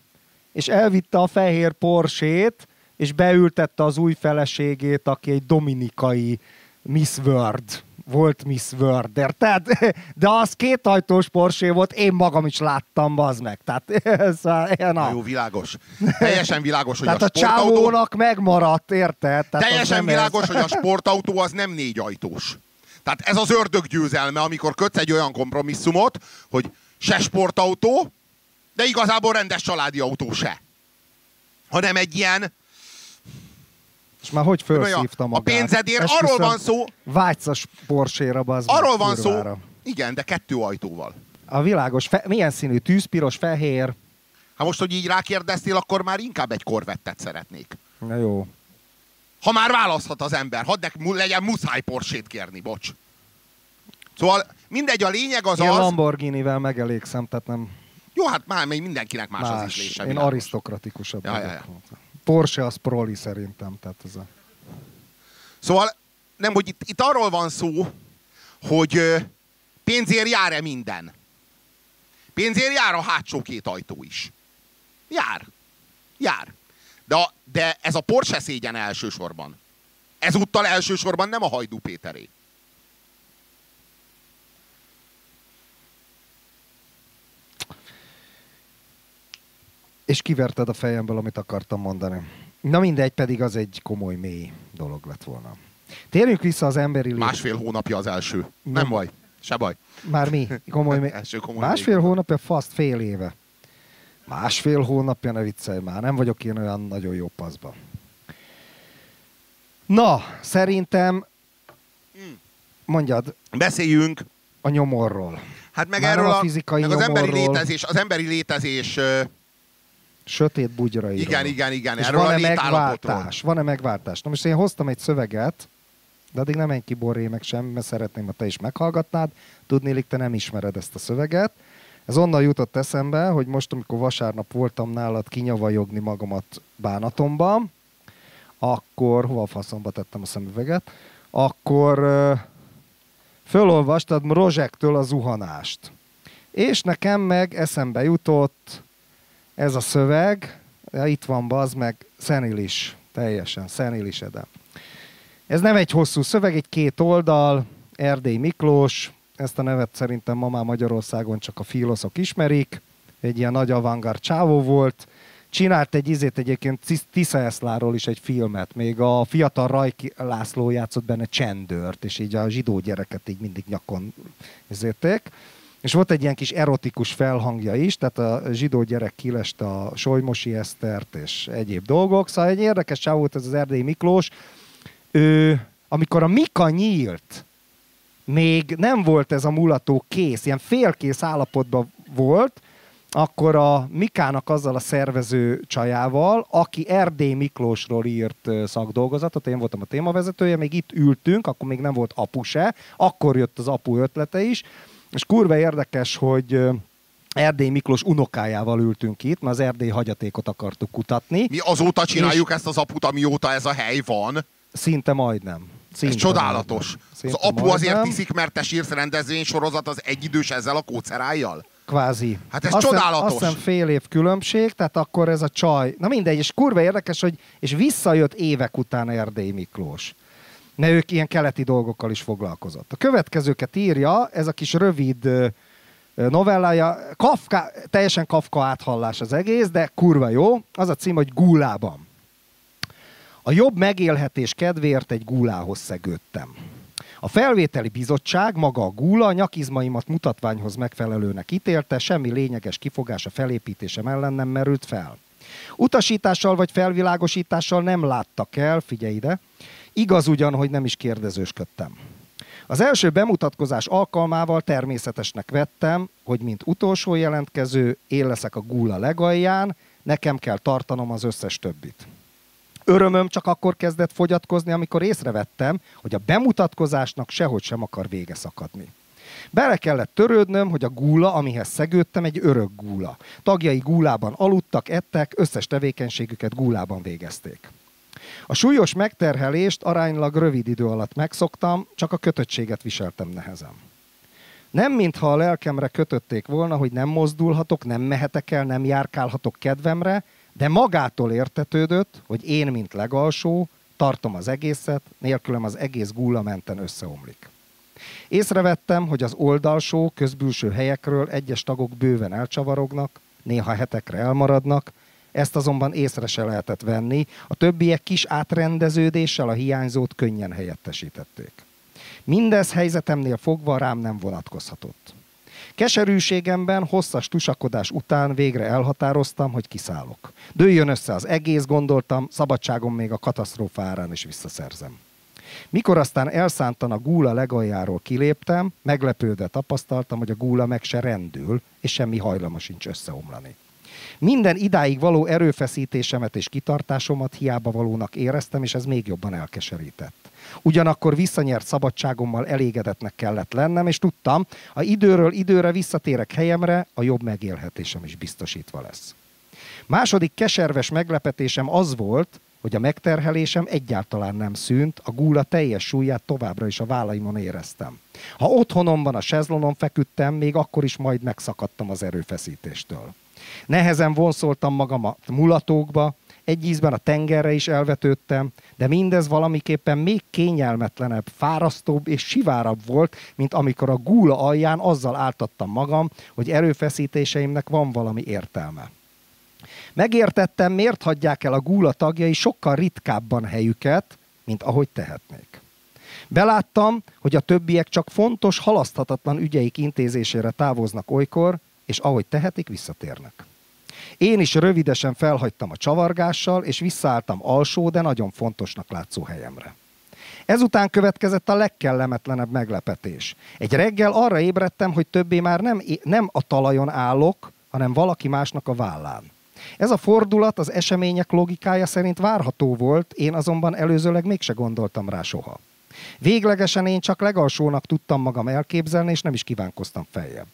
és elvitte a fehér porsét, és beültette az új feleségét, aki egy dominikai Miss World volt Miss World, érted? De az két ajtós Porsche volt, én magam is láttam, bazd meg. Tehát ez a, ilyen na a, jó, világos. Teljesen világos, hogy tehát a a, sportautó... csávónak megmaradt, érted? Tehát az Teljesen világos, ez. hogy a sportautó az nem négy ajtós. Tehát ez az ördög győzelme, amikor kötsz egy olyan kompromisszumot, hogy se sportautó, de igazából rendes családi autó se. Hanem egy ilyen, És már hogy felszívta a magát. pénzedért, Esküszöm, arról van szó, Vágysz a Porsche-ra, bazd arról van szó, kurvára. igen, de kettő ajtóval. A világos, fe, milyen színű? Tűzpiros, fehér. Ha most, hogy így rákérdeztél, akkor már inkább egy korvettet szeretnék. Na jó. Ha már választhat az ember, hadd nek, legyen muszáj Porsét kérni, bocs. Szóval mindegy, a lényeg az Én az... Lamborghini-vel megelégszem, tehát nem Jó, hát már még mindenkinek más, az más. ízlése. Én világos. arisztokratikusabb Ja, vagyok. ja, Porsche az proli szerintem. Tehát ez a... Szóval nem, hogy itt, itt arról van szó, hogy pénzért jár-e minden. Pénzért jár a hátsó két ajtó is. Jár. Jár. De, de ez a Porsche szégyen elsősorban. Ezúttal elsősorban nem a Hajdú Péteré. És kiverted a fejemből, amit akartam mondani. Na mindegy, pedig az egy komoly, mély dolog lett volna. Térjünk vissza az emberi lét. Másfél hónapja az első. Nem Nem. baj. Se baj. Már mi? Komoly, mély. Első komoly Másfél mély. hónapja, faszt fél éve. Másfél hónapja, ne viccelj már. Nem vagyok én olyan nagyon jó paszba. Na, szerintem mondjad Beszéljünk a nyomorról. Hát meg Már erről a a, fizikai meg az emberi létezés, az emberi létezés, Sötét bugyrairól. igen, igen, igen, És van-e megváltás? Van-e megváltás? Na most én hoztam egy szöveget, de addig nem menj ki borré meg sem, mert szeretném, ha te is meghallgatnád. Tudnélik, te nem ismered ezt a szöveget. Ez onnan jutott eszembe, hogy most, amikor vasárnap voltam nálad kinyavajogni magamat bánatomban, akkor, hova a faszomba tettem a szemüveget, akkor ö, fölolvastad Rozsektől a zuhanást. És nekem meg eszembe jutott ez a szöveg, itt van bazd meg, szenilis, teljesen, szenilis Edem. Ez nem egy hosszú szöveg, egy két oldal, Erdély Miklós, ezt a nevet szerintem ma már Magyarországon csak a filoszok ismerik, egy ilyen nagy avantgard csávó volt, csinált egy izét egyébként Tisza Eszláról is egy filmet, még a fiatal Rajki László játszott benne csendőrt, és így a zsidó gyereket így mindig nyakon izéték. És volt egy ilyen kis erotikus felhangja is, tehát a zsidó gyerek kileste a Solymosi Esztert és egyéb dolgok. Szóval egy érdekes csáv volt ez az Erdély Miklós. Ő, amikor a Mika nyílt, még nem volt ez a mulató kész, ilyen félkész állapotban volt, akkor a Mikának azzal a szervező csajával, aki Erdély Miklósról írt szakdolgozatot, én voltam a témavezetője, még itt ültünk, akkor még nem volt apu se, akkor jött az apu ötlete is, és kurva érdekes, hogy Erdély Miklós unokájával ültünk itt, mert az erdély hagyatékot akartuk kutatni. Mi azóta csináljuk és... ezt az aput, amióta ez a hely van? Szinte majdnem. Szinte ez csodálatos. Szinte az apu majdnem. azért tiszik, mert te sírsz rendezvény sorozat az egyidős ezzel a kócerájjal? Kvázi. Hát ez azt csodálatos. Azt hiszem fél év különbség, tehát akkor ez a csaj. Na mindegy, és kurva érdekes, hogy és visszajött évek után Erdély Miklós. Ne ők ilyen keleti dolgokkal is foglalkozott. A következőket írja, ez a kis rövid novellája, Kafka, teljesen Kafka áthallás az egész, de kurva jó. Az a cím, hogy Gulában. A jobb megélhetés kedvéért egy gulához szegődtem. A felvételi bizottság, maga a gúla, a nyakizmaimat mutatványhoz megfelelőnek ítélte, semmi lényeges kifogás a felépítésem ellen nem merült fel. Utasítással vagy felvilágosítással nem láttak el, figyelj ide, igaz ugyan, hogy nem is kérdezősködtem. Az első bemutatkozás alkalmával természetesnek vettem, hogy mint utolsó jelentkező, én leszek a gúla legalján, nekem kell tartanom az összes többit. Örömöm csak akkor kezdett fogyatkozni, amikor észrevettem, hogy a bemutatkozásnak sehogy sem akar vége szakadni. Bele kellett törődnöm, hogy a gúla, amihez szegődtem, egy örök gúla. Tagjai gúlában aludtak, ettek, összes tevékenységüket gúlában végezték. A súlyos megterhelést aránylag rövid idő alatt megszoktam, csak a kötöttséget viseltem nehezen. Nem mintha a lelkemre kötötték volna, hogy nem mozdulhatok, nem mehetek el, nem járkálhatok kedvemre, de magától értetődött, hogy én, mint legalsó, tartom az egészet, nélkülem az egész gullamenten összeomlik. Észrevettem, hogy az oldalsó, közbülső helyekről egyes tagok bőven elcsavarognak, néha hetekre elmaradnak, ezt azonban észre se lehetett venni, a többiek kis átrendeződéssel a hiányzót könnyen helyettesítették. Mindez helyzetemnél fogva rám nem vonatkozhatott. Keserűségemben, hosszas tusakodás után végre elhatároztam, hogy kiszállok. Dőjön össze az egész, gondoltam, szabadságom még a katasztrófárán is visszaszerzem. Mikor aztán elszántan a gúla legaljáról kiléptem, meglepődve tapasztaltam, hogy a gúla meg se rendül, és semmi hajlama sincs összeomlani. Minden idáig való erőfeszítésemet és kitartásomat hiába valónak éreztem, és ez még jobban elkeserített. Ugyanakkor visszanyert szabadságommal elégedetnek kellett lennem, és tudtam, ha időről időre visszatérek helyemre, a jobb megélhetésem is biztosítva lesz. Második keserves meglepetésem az volt, hogy a megterhelésem egyáltalán nem szűnt, a gúla teljes súlyát továbbra is a vállaimon éreztem. Ha otthonomban a sezlonon feküdtem, még akkor is majd megszakadtam az erőfeszítéstől. Nehezen vonszoltam magam a mulatókba, egy ízben a tengerre is elvetődtem, de mindez valamiképpen még kényelmetlenebb, fárasztóbb és sivárabb volt, mint amikor a gúla alján azzal áltattam magam, hogy erőfeszítéseimnek van valami értelme. Megértettem, miért hagyják el a gúla tagjai sokkal ritkábban helyüket, mint ahogy tehetnék. Beláttam, hogy a többiek csak fontos, halaszthatatlan ügyeik intézésére távoznak olykor, és ahogy tehetik, visszatérnek. Én is rövidesen felhagytam a csavargással, és visszaálltam alsó, de nagyon fontosnak látszó helyemre. Ezután következett a legkellemetlenebb meglepetés. Egy reggel arra ébredtem, hogy többé már nem, nem a talajon állok, hanem valaki másnak a vállán. Ez a fordulat az események logikája szerint várható volt, én azonban előzőleg mégse gondoltam rá soha. Véglegesen én csak legalsónak tudtam magam elképzelni, és nem is kívánkoztam feljebb.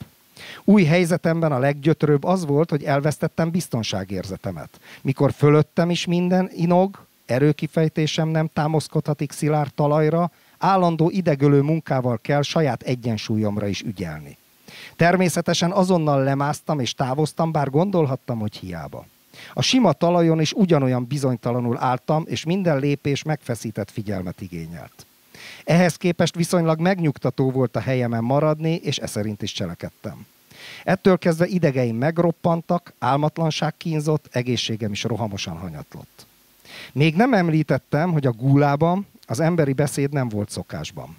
Új helyzetemben a leggyötrőbb az volt, hogy elvesztettem biztonságérzetemet. Mikor fölöttem is minden inog, erőkifejtésem nem támaszkodhatik szilárd talajra, állandó idegölő munkával kell saját egyensúlyomra is ügyelni. Természetesen azonnal lemásztam és távoztam, bár gondolhattam, hogy hiába. A sima talajon is ugyanolyan bizonytalanul álltam, és minden lépés megfeszített figyelmet igényelt. Ehhez képest viszonylag megnyugtató volt a helyemen maradni, és e is cselekedtem. Ettől kezdve idegeim megroppantak, álmatlanság kínzott, egészségem is rohamosan hanyatlott. Még nem említettem, hogy a gúlában az emberi beszéd nem volt szokásban.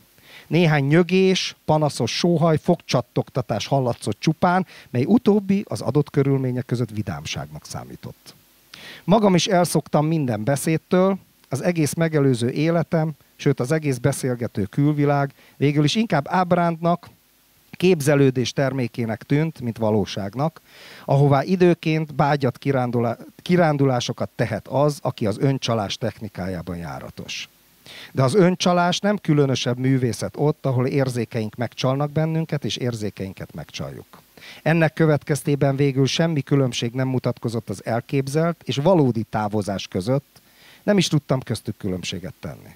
Néhány nyögés, panaszos sóhaj, fogcsattogtatás hallatszott csupán, mely utóbbi az adott körülmények között vidámságnak számított. Magam is elszoktam minden beszédtől, az egész megelőző életem, sőt az egész beszélgető külvilág végül is inkább ábrándnak, képzelődés termékének tűnt, mint valóságnak, ahová időként bágyat kirándulásokat tehet az, aki az öncsalás technikájában járatos. De az öncsalás nem különösebb művészet ott, ahol érzékeink megcsalnak bennünket, és érzékeinket megcsaljuk. Ennek következtében végül semmi különbség nem mutatkozott az elképzelt és valódi távozás között, nem is tudtam köztük különbséget tenni.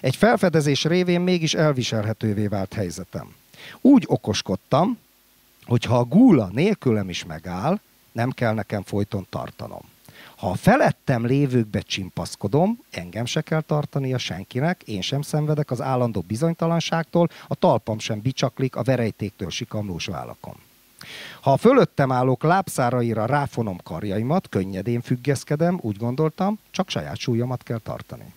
Egy felfedezés révén mégis elviselhetővé vált helyzetem. Úgy okoskodtam, hogy ha a gúla nélkülem is megáll, nem kell nekem folyton tartanom. Ha a felettem lévőkbe csimpaszkodom, engem se kell tartania senkinek, én sem szenvedek az állandó bizonytalanságtól, a talpam sem bicsaklik a verejtéktől sikamlós vállakon. Ha a fölöttem állók lábszáraira ráfonom karjaimat, könnyedén függeszkedem, úgy gondoltam, csak saját súlyomat kell tartani.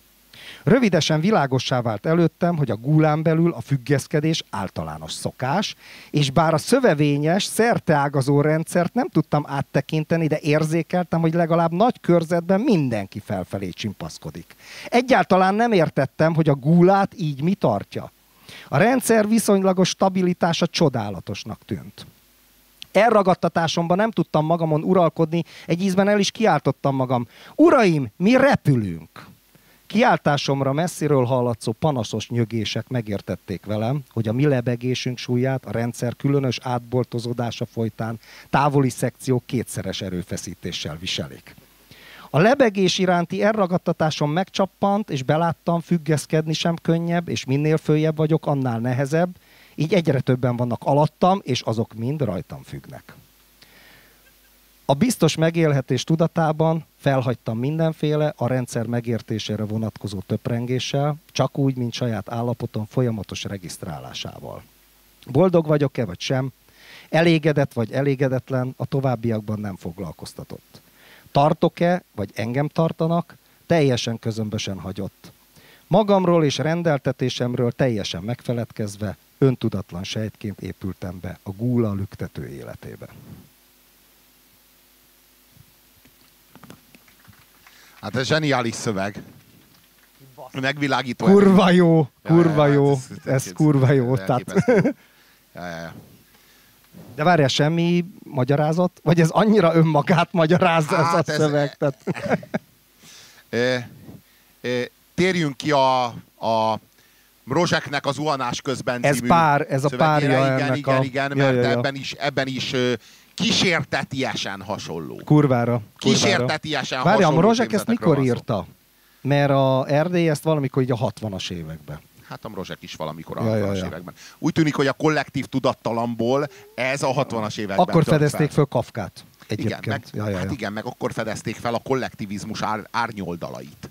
Rövidesen világossá vált előttem, hogy a gulán belül a függeszkedés általános szokás, és bár a szövevényes, szerteágazó rendszert nem tudtam áttekinteni, de érzékeltem, hogy legalább nagy körzetben mindenki felfelé csimpaszkodik. Egyáltalán nem értettem, hogy a gulát így mi tartja. A rendszer viszonylagos stabilitása csodálatosnak tűnt. Elragadtatásomban nem tudtam magamon uralkodni, egy ízben el is kiáltottam magam. Uraim, mi repülünk! Kiáltásomra messziről hallatszó panaszos nyögések megértették velem, hogy a mi lebegésünk súlyát a rendszer különös átboltozódása folytán távoli szekciók kétszeres erőfeszítéssel viselik. A lebegés iránti elragadtatásom megcsappant, és beláttam, függeszkedni sem könnyebb, és minél följebb vagyok, annál nehezebb, így egyre többen vannak alattam, és azok mind rajtam függnek. A biztos megélhetés tudatában felhagytam mindenféle a rendszer megértésére vonatkozó töprengéssel, csak úgy, mint saját állapotom folyamatos regisztrálásával. Boldog vagyok-e vagy sem, elégedett vagy elégedetlen, a továbbiakban nem foglalkoztatott. Tartok-e, vagy engem tartanak, teljesen közömbösen hagyott. Magamról és rendeltetésemről teljesen megfeledkezve, öntudatlan sejtként épültem be a gúla lüktető életébe. Hát ez zseniális szöveg. Megvilágító. Kurva jó, kurva ja, jó, ez, ez, ez, ez kurva jó. Tehát... Ja, ja, ja. De várja, semmi magyarázat? Vagy ez annyira önmagát magyarázza hát ez a szöveg? Ez... Tehát... e, e, térjünk ki a, a Rozseknek az zuhanás közben Ez pár, ez a párja igen, ennek igen, a... igen, mert ja, ja, ja. ebben is, ebben is kísértetiesen hasonló. Kurvára. Kísértetiesen Várja, hasonló. Várja, a Rozsek ezt mikor írta? Mert a Erdély ezt valamikor így a 60-as években. Hát a Rozsek is valamikor a ja, 60-as ja, ja. években. Úgy tűnik, hogy a kollektív tudattalamból ez a 60-as években Akkor fedezték fel, föl Kafkát. Igen, meg, ja, ja, ja. hát igen, meg akkor fedezték fel a kollektivizmus ár, árnyoldalait.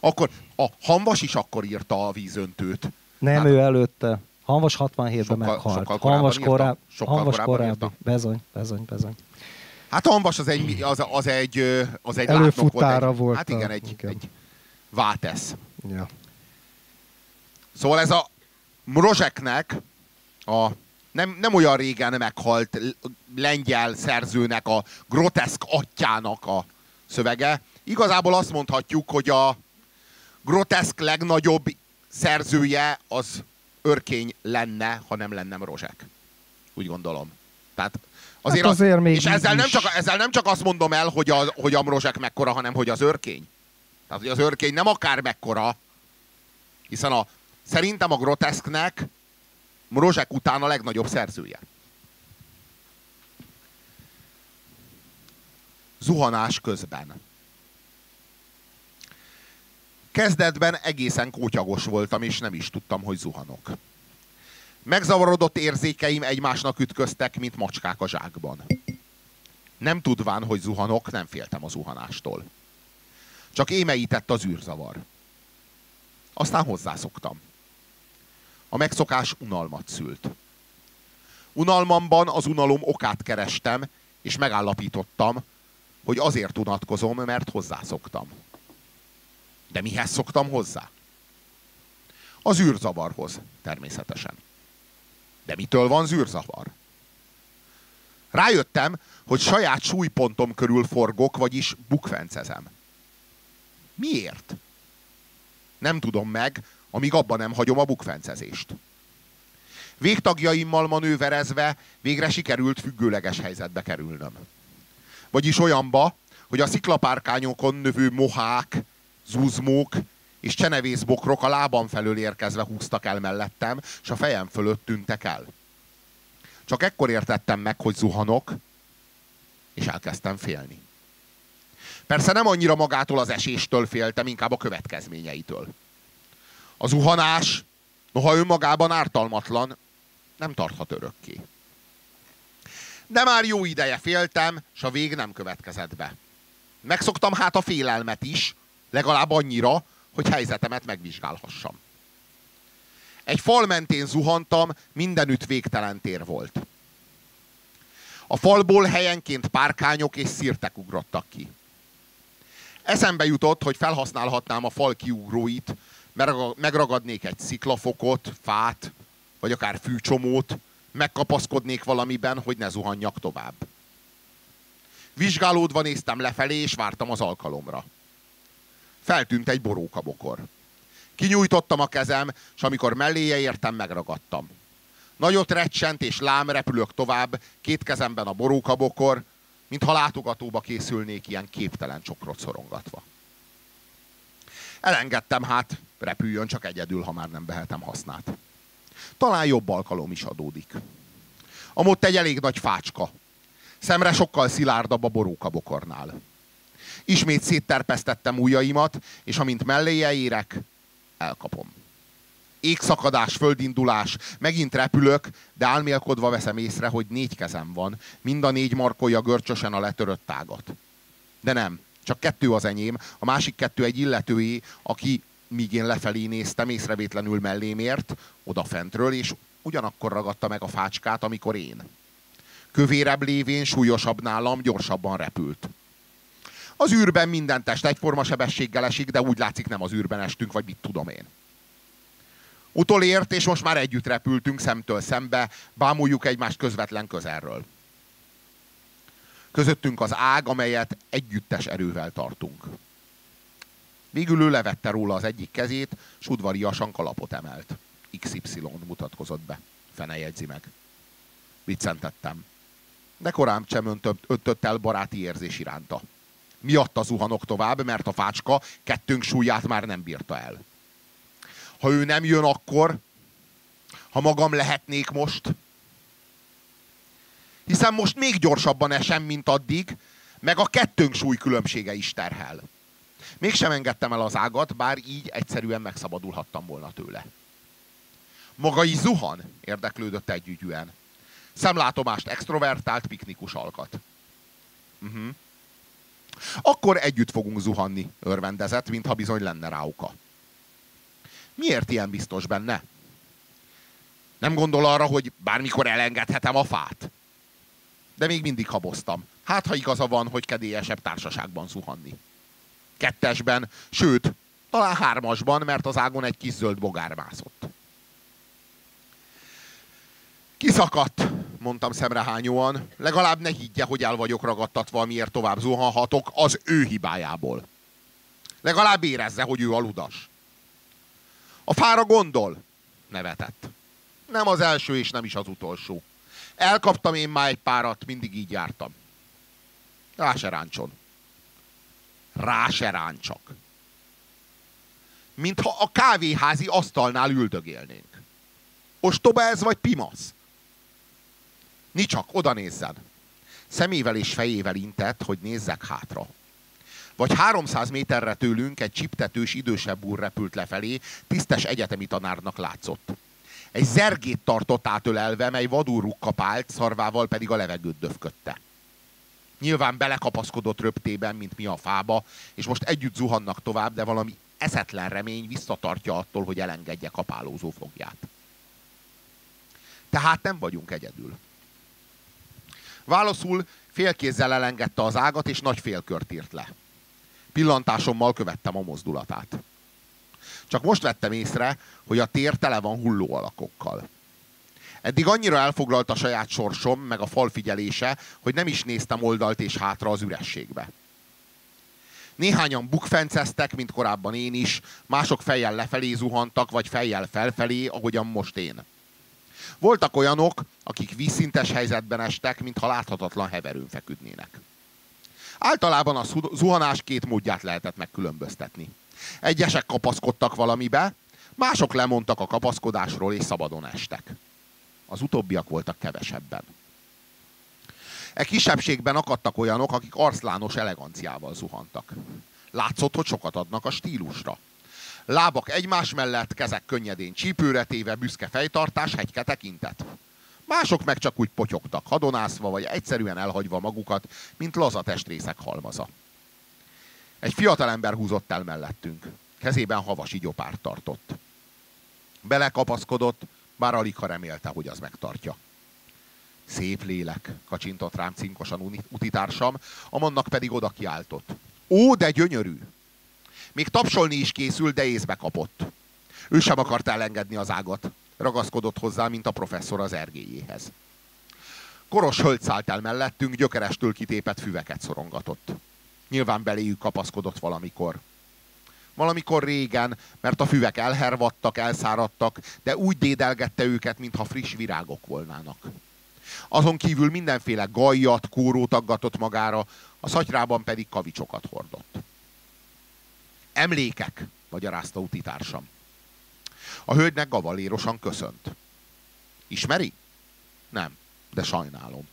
Akkor a Hanvas is akkor írta a vízöntőt. Nem, hát, ő előtte. Hanvas 67-ben meghalt. Sokkal Hanvas, korább, sokkal Hanvas korábbi. Bezony, bezony, bezony. Hát Hanvas az egy, az, az egy, az egy Előfutára volt. Egy, volt hát igen, egy, igen. egy vátesz. Ja. Szóval ez a Mrozseknek a nem, nem olyan régen meghalt lengyel szerzőnek, a groteszk atyának a szövege. Igazából azt mondhatjuk, hogy a groteszk legnagyobb szerzője az örkény lenne, ha nem lennem rozsek. Úgy gondolom. Tehát azért, hát azért az, még és ezzel nem, csak, ezzel nem csak azt mondom el, hogy a, hogy a rozsek mekkora, hanem hogy az örkény. Tehát, hogy az örkény nem akár mekkora, hiszen a, szerintem a groteszknek Rozsek után a legnagyobb szerzője. Zuhanás közben. Kezdetben egészen kótyagos voltam, és nem is tudtam, hogy zuhanok. Megzavarodott érzékeim egymásnak ütköztek, mint macskák a zsákban. Nem tudván, hogy zuhanok, nem féltem a zuhanástól. Csak émeített az űrzavar. Aztán hozzászoktam. A megszokás unalmat szült. Unalmamban az unalom okát kerestem, és megállapítottam, hogy azért unatkozom, mert hozzászoktam. De mihez szoktam hozzá? Az űrzavarhoz, természetesen. De mitől van zűrzavar? Rájöttem, hogy saját súlypontom körül forgok, vagyis bukfencezem. Miért? Nem tudom meg, amíg abban nem hagyom a bukfencezést. Végtagjaimmal manőverezve végre sikerült függőleges helyzetbe kerülnöm. Vagyis olyanba, hogy a sziklapárkányokon növő mohák, zuzmók és csenevészbokrok a lábam felől érkezve húztak el mellettem, és a fejem fölött tűntek el. Csak ekkor értettem meg, hogy zuhanok, és elkezdtem félni. Persze nem annyira magától az eséstől féltem, inkább a következményeitől. A zuhanás, noha önmagában ártalmatlan, nem tarthat örökké. De már jó ideje féltem, és a vég nem következett be. Megszoktam hát a félelmet is, legalább annyira, hogy helyzetemet megvizsgálhassam. Egy fal mentén zuhantam, mindenütt végtelen tér volt. A falból helyenként párkányok és szirtek ugrottak ki. Eszembe jutott, hogy felhasználhatnám a fal kiugróit, megragadnék egy sziklafokot, fát, vagy akár fűcsomót, megkapaszkodnék valamiben, hogy ne zuhanjak tovább. Vizsgálódva néztem lefelé, és vártam az alkalomra. Feltűnt egy borókabokor. Kinyújtottam a kezem, és amikor melléje értem, megragadtam. Nagyot recsent, és lám repülök tovább, két kezemben a borókabokor, mintha látogatóba készülnék ilyen képtelen csokrot szorongatva. Elengedtem hát, repüljön csak egyedül, ha már nem vehetem hasznát. Talán jobb alkalom is adódik. Amott egy elég nagy fácska. Szemre sokkal szilárdabb a borókabokornál. Ismét szétterpesztettem ujjaimat, és amint melléje érek, elkapom. Égszakadás, földindulás, megint repülök, de álmélkodva veszem észre, hogy négy kezem van, mind a négy markolja görcsösen a letörött tágat. De nem, csak kettő az enyém, a másik kettő egy illetői, aki míg én lefelé néztem, észrevétlenül mellém ért, odafentről, és ugyanakkor ragadta meg a fácskát, amikor én. Kövérebb lévén, súlyosabb nálam, gyorsabban repült. Az űrben minden test egyforma sebességgel esik, de úgy látszik nem az űrben estünk, vagy mit tudom én. Utolért, és most már együtt repültünk szemtől szembe, bámuljuk egymást közvetlen közelről. Közöttünk az ág, amelyet együttes erővel tartunk. Végül ő levette róla az egyik kezét, s udvariasan kalapot emelt. XY mutatkozott be. Fene jegyzi meg. Viccentettem. De korán sem öntött el baráti érzés iránta. Miatta zuhanok tovább, mert a fácska kettőnk súlyát már nem bírta el. Ha ő nem jön akkor, ha magam lehetnék most, hiszen most még gyorsabban esem, mint addig, meg a kettőnk súly különbsége is terhel. Mégsem engedtem el az ágat, bár így egyszerűen megszabadulhattam volna tőle. Maga is zuhan? érdeklődött együgyűen. Szemlátomást extrovertált piknikus alkat. Uh-huh. Akkor együtt fogunk zuhanni, örvendezett, mintha bizony lenne rá oka. Miért ilyen biztos benne? Nem gondol arra, hogy bármikor elengedhetem a fát? De még mindig haboztam. Hát, ha igaza van, hogy kedélyesebb társaságban zuhanni kettesben, sőt, talán hármasban, mert az ágon egy kis zöld bogár mászott. Kiszakadt, mondtam szemrehányóan. Legalább ne higgye, hogy el vagyok ragadtatva, miért tovább zuhanhatok, az ő hibájából. Legalább érezze, hogy ő a ludas. A fára gondol, nevetett. Nem az első és nem is az utolsó. Elkaptam én már egy párat, mindig így jártam. Rá se ráncson rá se ráncsak. Mintha a kávéházi asztalnál üldögélnénk. Ostoba ez, vagy pimasz? Nicsak, oda nézzen. Szemével és fejével intett, hogy nézzek hátra. vagy 300 méterre tőlünk egy csiptetős idősebb úr repült lefelé, tisztes egyetemi tanárnak látszott. Egy zergét tartott átölelve, mely vadul kapált, szarvával pedig a levegőt döfködte. Nyilván belekapaszkodott röptében, mint mi a fába, és most együtt zuhannak tovább, de valami eszetlen remény visszatartja attól, hogy elengedje kapálózó fogját. Tehát nem vagyunk egyedül. Válaszul félkézzel elengedte az ágat, és nagy félkört írt le. Pillantásommal követtem a mozdulatát. Csak most vettem észre, hogy a tér tele van hulló alakokkal. Eddig annyira elfoglalt a saját sorsom, meg a fal figyelése, hogy nem is néztem oldalt és hátra az ürességbe. Néhányan bukfenceztek, mint korábban én is, mások fejjel lefelé zuhantak, vagy fejjel felfelé, ahogyan most én. Voltak olyanok, akik vízszintes helyzetben estek, mintha láthatatlan heverőn feküdnének. Általában a zuhanás két módját lehetett megkülönböztetni. Egyesek kapaszkodtak valamibe, mások lemondtak a kapaszkodásról és szabadon estek. Az utóbbiak voltak kevesebben. E kisebbségben akadtak olyanok, akik arszlános eleganciával zuhantak. Látszott, hogy sokat adnak a stílusra. Lábak egymás mellett, kezek könnyedén csípőre téve, büszke fejtartás, hegyke tekintet. Mások meg csak úgy potyogtak, hadonászva vagy egyszerűen elhagyva magukat, mint laza testrészek halmaza. Egy fiatalember húzott el mellettünk. Kezében havasi gyopárt tartott. Belekapaszkodott, bár alig ha remélte, hogy az megtartja. Szép lélek, kacsintott rám cinkosan utitársam, Amannak pedig oda kiáltott. Ó, de gyönyörű! Még tapsolni is készül, de észbe kapott. Ő sem akart elengedni az ágat. Ragaszkodott hozzá, mint a professzor az ergéjéhez. Koros hölgy szállt el mellettünk, gyökerestől kitépett füveket szorongatott. Nyilván beléjük kapaszkodott valamikor. Valamikor régen, mert a füvek elhervadtak, elszáradtak, de úgy dédelgette őket, mintha friss virágok volnának. Azon kívül mindenféle gajjat, kórót aggatott magára, a szatyrában pedig kavicsokat hordott. Emlékek, magyarázta utitársam. A hölgynek gavalérosan köszönt. Ismeri? Nem, de sajnálom.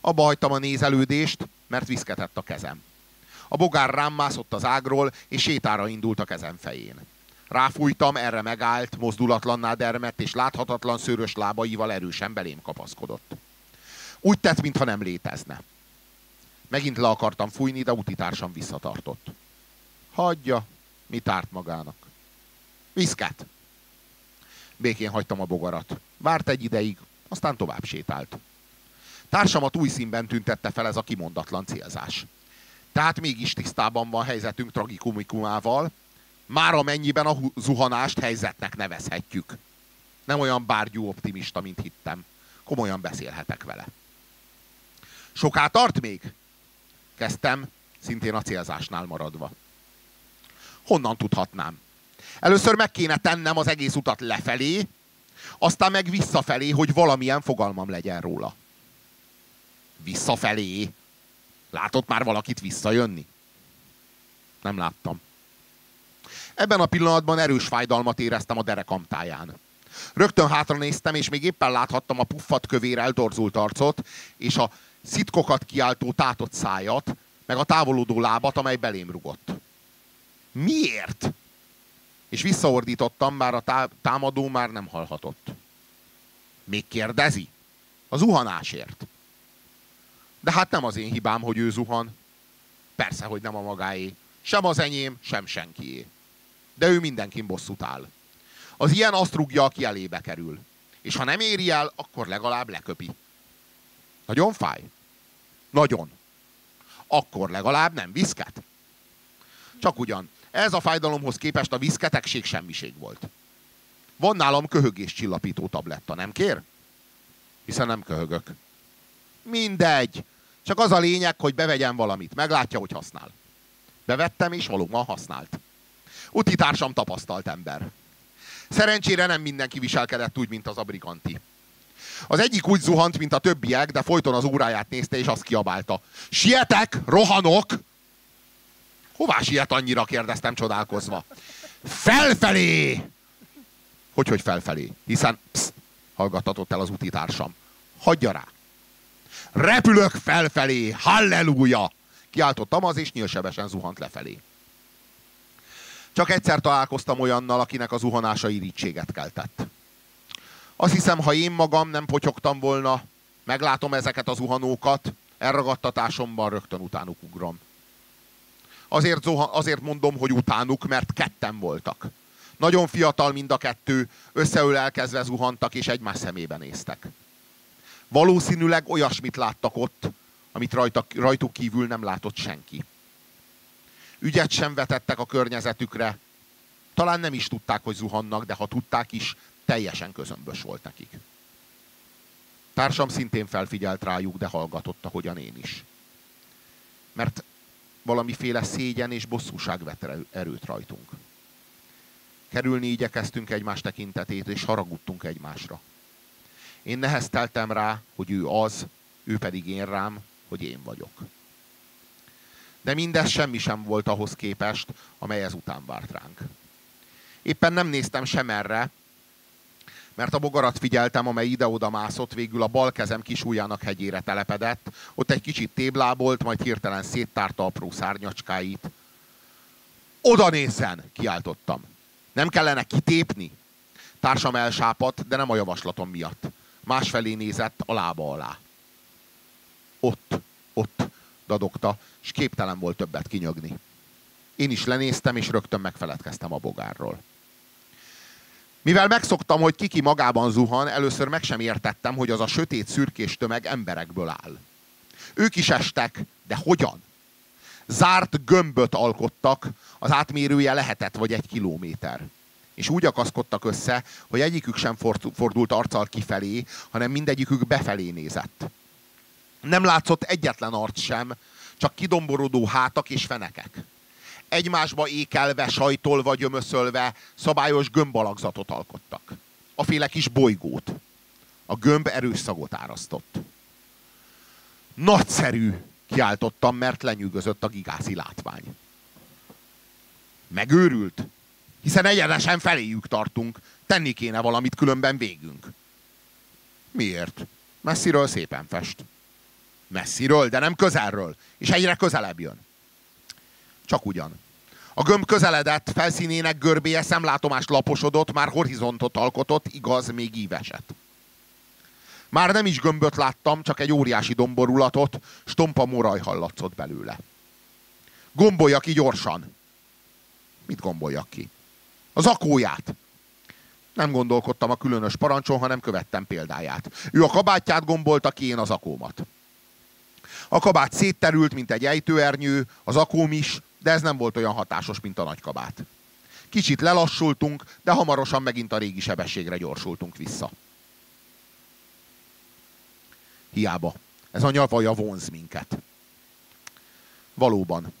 Abba hagytam a nézelődést, mert viszketett a kezem. A bogár rám mászott az ágról, és sétára indult a kezem fején. Ráfújtam, erre megállt, mozdulatlanná dermett, és láthatatlan szőrös lábaival erősen belém kapaszkodott. Úgy tett, mintha nem létezne. Megint le akartam fújni, de utitársam visszatartott. Hagyja, mi tárt magának. Viszket! Békén hagytam a bogarat. Várt egy ideig, aztán tovább sétált. Társamat új színben tüntette fel ez a kimondatlan célzás. Tehát mégis tisztában van helyzetünk tragikumikummával, már amennyiben a zuhanást helyzetnek nevezhetjük. Nem olyan bárgyú optimista, mint hittem. Komolyan beszélhetek vele. Soká tart még? Kezdtem, szintén a célzásnál maradva. Honnan tudhatnám? Először meg kéne tennem az egész utat lefelé, aztán meg visszafelé, hogy valamilyen fogalmam legyen róla. Visszafelé? Látott már valakit visszajönni? Nem láttam. Ebben a pillanatban erős fájdalmat éreztem a derekam táján. Rögtön hátra néztem, és még éppen láthattam a puffat kövér eltorzult arcot, és a szitkokat kiáltó tátott szájat, meg a távolodó lábat, amely belém rugott. Miért? És visszaordítottam, bár a támadó már nem hallhatott. Még kérdezi? A zuhanásért. De hát nem az én hibám, hogy ő zuhan. Persze, hogy nem a magáé. Sem az enyém, sem senkié. De ő mindenkin bosszút áll. Az ilyen azt rúgja, aki elébe kerül. És ha nem éri el, akkor legalább leköpi. Nagyon fáj? Nagyon. Akkor legalább nem viszket. Csak ugyan. Ez a fájdalomhoz képest a viszketegség semmiség volt. Van nálam köhögés csillapító tabletta, nem kér? Hiszen nem köhögök. Mindegy. Csak az a lényeg, hogy bevegyen valamit. Meglátja, hogy használ. Bevettem, és valóban használt. Utitársam tapasztalt ember. Szerencsére nem mindenki viselkedett úgy, mint az abrikanti. Az egyik úgy zuhant, mint a többiek, de folyton az óráját nézte, és azt kiabálta. Sietek, rohanok! Hová siet annyira, kérdeztem csodálkozva. Felfelé! Hogy, hogy felfelé? Hiszen, psz, hallgattatott el az utitársam. Hagyja rá. Repülök felfelé, halleluja! Kiáltottam az, és nyílsebesen zuhant lefelé. Csak egyszer találkoztam olyannal, akinek a zuhanása irítséget keltett. Azt hiszem, ha én magam nem potyogtam volna, meglátom ezeket a zuhanókat, elragadtatásomban rögtön utánuk ugrom. Azért, zuhan, azért mondom, hogy utánuk, mert ketten voltak. Nagyon fiatal mind a kettő, összeölelkezve zuhantak, és egymás szemébe néztek. Valószínűleg olyasmit láttak ott, amit rajta, rajtuk kívül nem látott senki. Ügyet sem vetettek a környezetükre. Talán nem is tudták, hogy zuhannak, de ha tudták is, teljesen közömbös volt nekik. Társam szintén felfigyelt rájuk, de hallgatott, ahogyan én is. Mert valamiféle szégyen és bosszúság vett erőt rajtunk. Kerülni igyekeztünk egymás tekintetét, és haragudtunk egymásra. Én nehezteltem rá, hogy ő az, ő pedig én rám, hogy én vagyok. De mindez semmi sem volt ahhoz képest, amely ezután várt ránk. Éppen nem néztem sem erre, mert a bogarat figyeltem, amely ide-oda mászott, végül a bal kezem kisújának hegyére telepedett, ott egy kicsit téblábolt, majd hirtelen széttárta apró szárnyacskáit. Oda nézzen! kiáltottam. Nem kellene kitépni? Társam elsápadt, de nem a javaslatom miatt. Másfelé nézett a lába alá. Ott, ott, dadogta, és képtelen volt többet kinyögni. Én is lenéztem, és rögtön megfeledkeztem a bogárról. Mivel megszoktam, hogy kiki magában zuhan, először meg sem értettem, hogy az a sötét szürkés tömeg emberekből áll. Ők is estek, de hogyan? Zárt gömböt alkottak, az átmérője lehetett vagy egy kilométer. És úgy akaszkodtak össze, hogy egyikük sem fordult arccal kifelé, hanem mindegyikük befelé nézett. Nem látszott egyetlen arc sem, csak kidomborodó hátak és fenekek egymásba ékelve, sajtolva, gyömöszölve szabályos gömbalagzatot alkottak. A féle kis bolygót. A gömb erős szagot árasztott. Nagyszerű, kiáltottam, mert lenyűgözött a gigászi látvány. Megőrült? Hiszen egyenesen feléjük tartunk. Tenni kéne valamit, különben végünk. Miért? Messziről szépen fest. Messziről, de nem közelről. És egyre közelebb jön. Csak ugyan. A gömb közeledett, felszínének görbéje szemlátomást laposodott, már horizontot alkotott, igaz, még íveset. Már nem is gömböt láttam, csak egy óriási domborulatot, stompa moraj hallatszott belőle. Gombolja ki gyorsan. Mit gomboljak ki? Az akóját. Nem gondolkodtam a különös parancson, hanem követtem példáját. Ő a kabátját gombolta ki, én az akómat. A kabát szétterült, mint egy ejtőernyő, az akóm is, de ez nem volt olyan hatásos, mint a nagykabát. Kicsit lelassultunk, de hamarosan megint a régi sebességre gyorsultunk vissza. Hiába. Ez a nyavaja vonz minket. Valóban.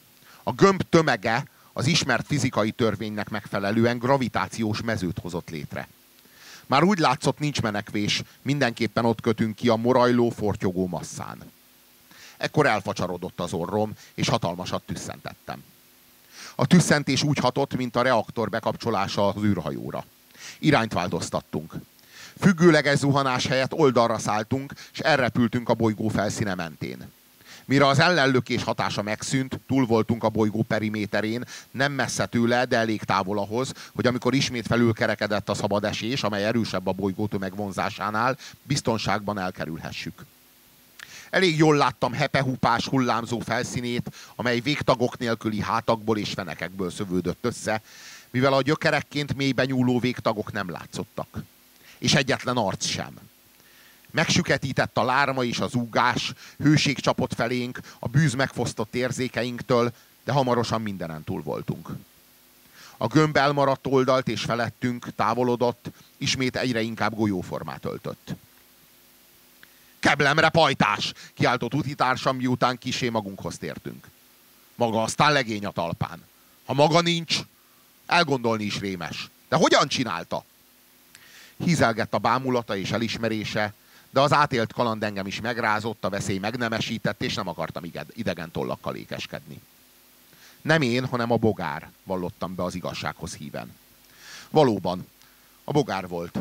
A gömb tömege az ismert fizikai törvénynek megfelelően gravitációs mezőt hozott létre. Már úgy látszott, nincs menekvés, mindenképpen ott kötünk ki a morajló, fortyogó masszán. Ekkor elfacsarodott az orrom, és hatalmasat tüsszentettem. A tüsszentés úgy hatott, mint a reaktor bekapcsolása az űrhajóra. Irányt változtattunk. Függőleges zuhanás helyett oldalra szálltunk, és elrepültünk a bolygó felszíne mentén. Mire az ellenlökés hatása megszűnt, túl voltunk a bolygó periméterén, nem messze tőle, de elég távol ahhoz, hogy amikor ismét felülkerekedett a szabad esés, amely erősebb a bolygó tömegvonzásánál, biztonságban elkerülhessük. Elég jól láttam hepehupás hullámzó felszínét, amely végtagok nélküli hátakból és fenekekből szövődött össze, mivel a gyökerekként mélyben nyúló végtagok nem látszottak. És egyetlen arc sem. Megsüketített a lárma és az úgás, hőség csapott felénk, a bűz megfosztott érzékeinktől, de hamarosan mindenen túl voltunk. A gömb elmaradt oldalt és felettünk távolodott, ismét egyre inkább golyóformát öltött. Keblemre pajtás! Kiáltott utitársam, miután kisé magunkhoz tértünk. Maga aztán legény a talpán. Ha maga nincs, elgondolni is rémes. De hogyan csinálta? Hízelgett a bámulata és elismerése, de az átélt kaland engem is megrázott, a veszély megnemesített, és nem akartam idegen tollakkal ékeskedni. Nem én, hanem a bogár, vallottam be az igazsághoz híven. Valóban, a bogár volt.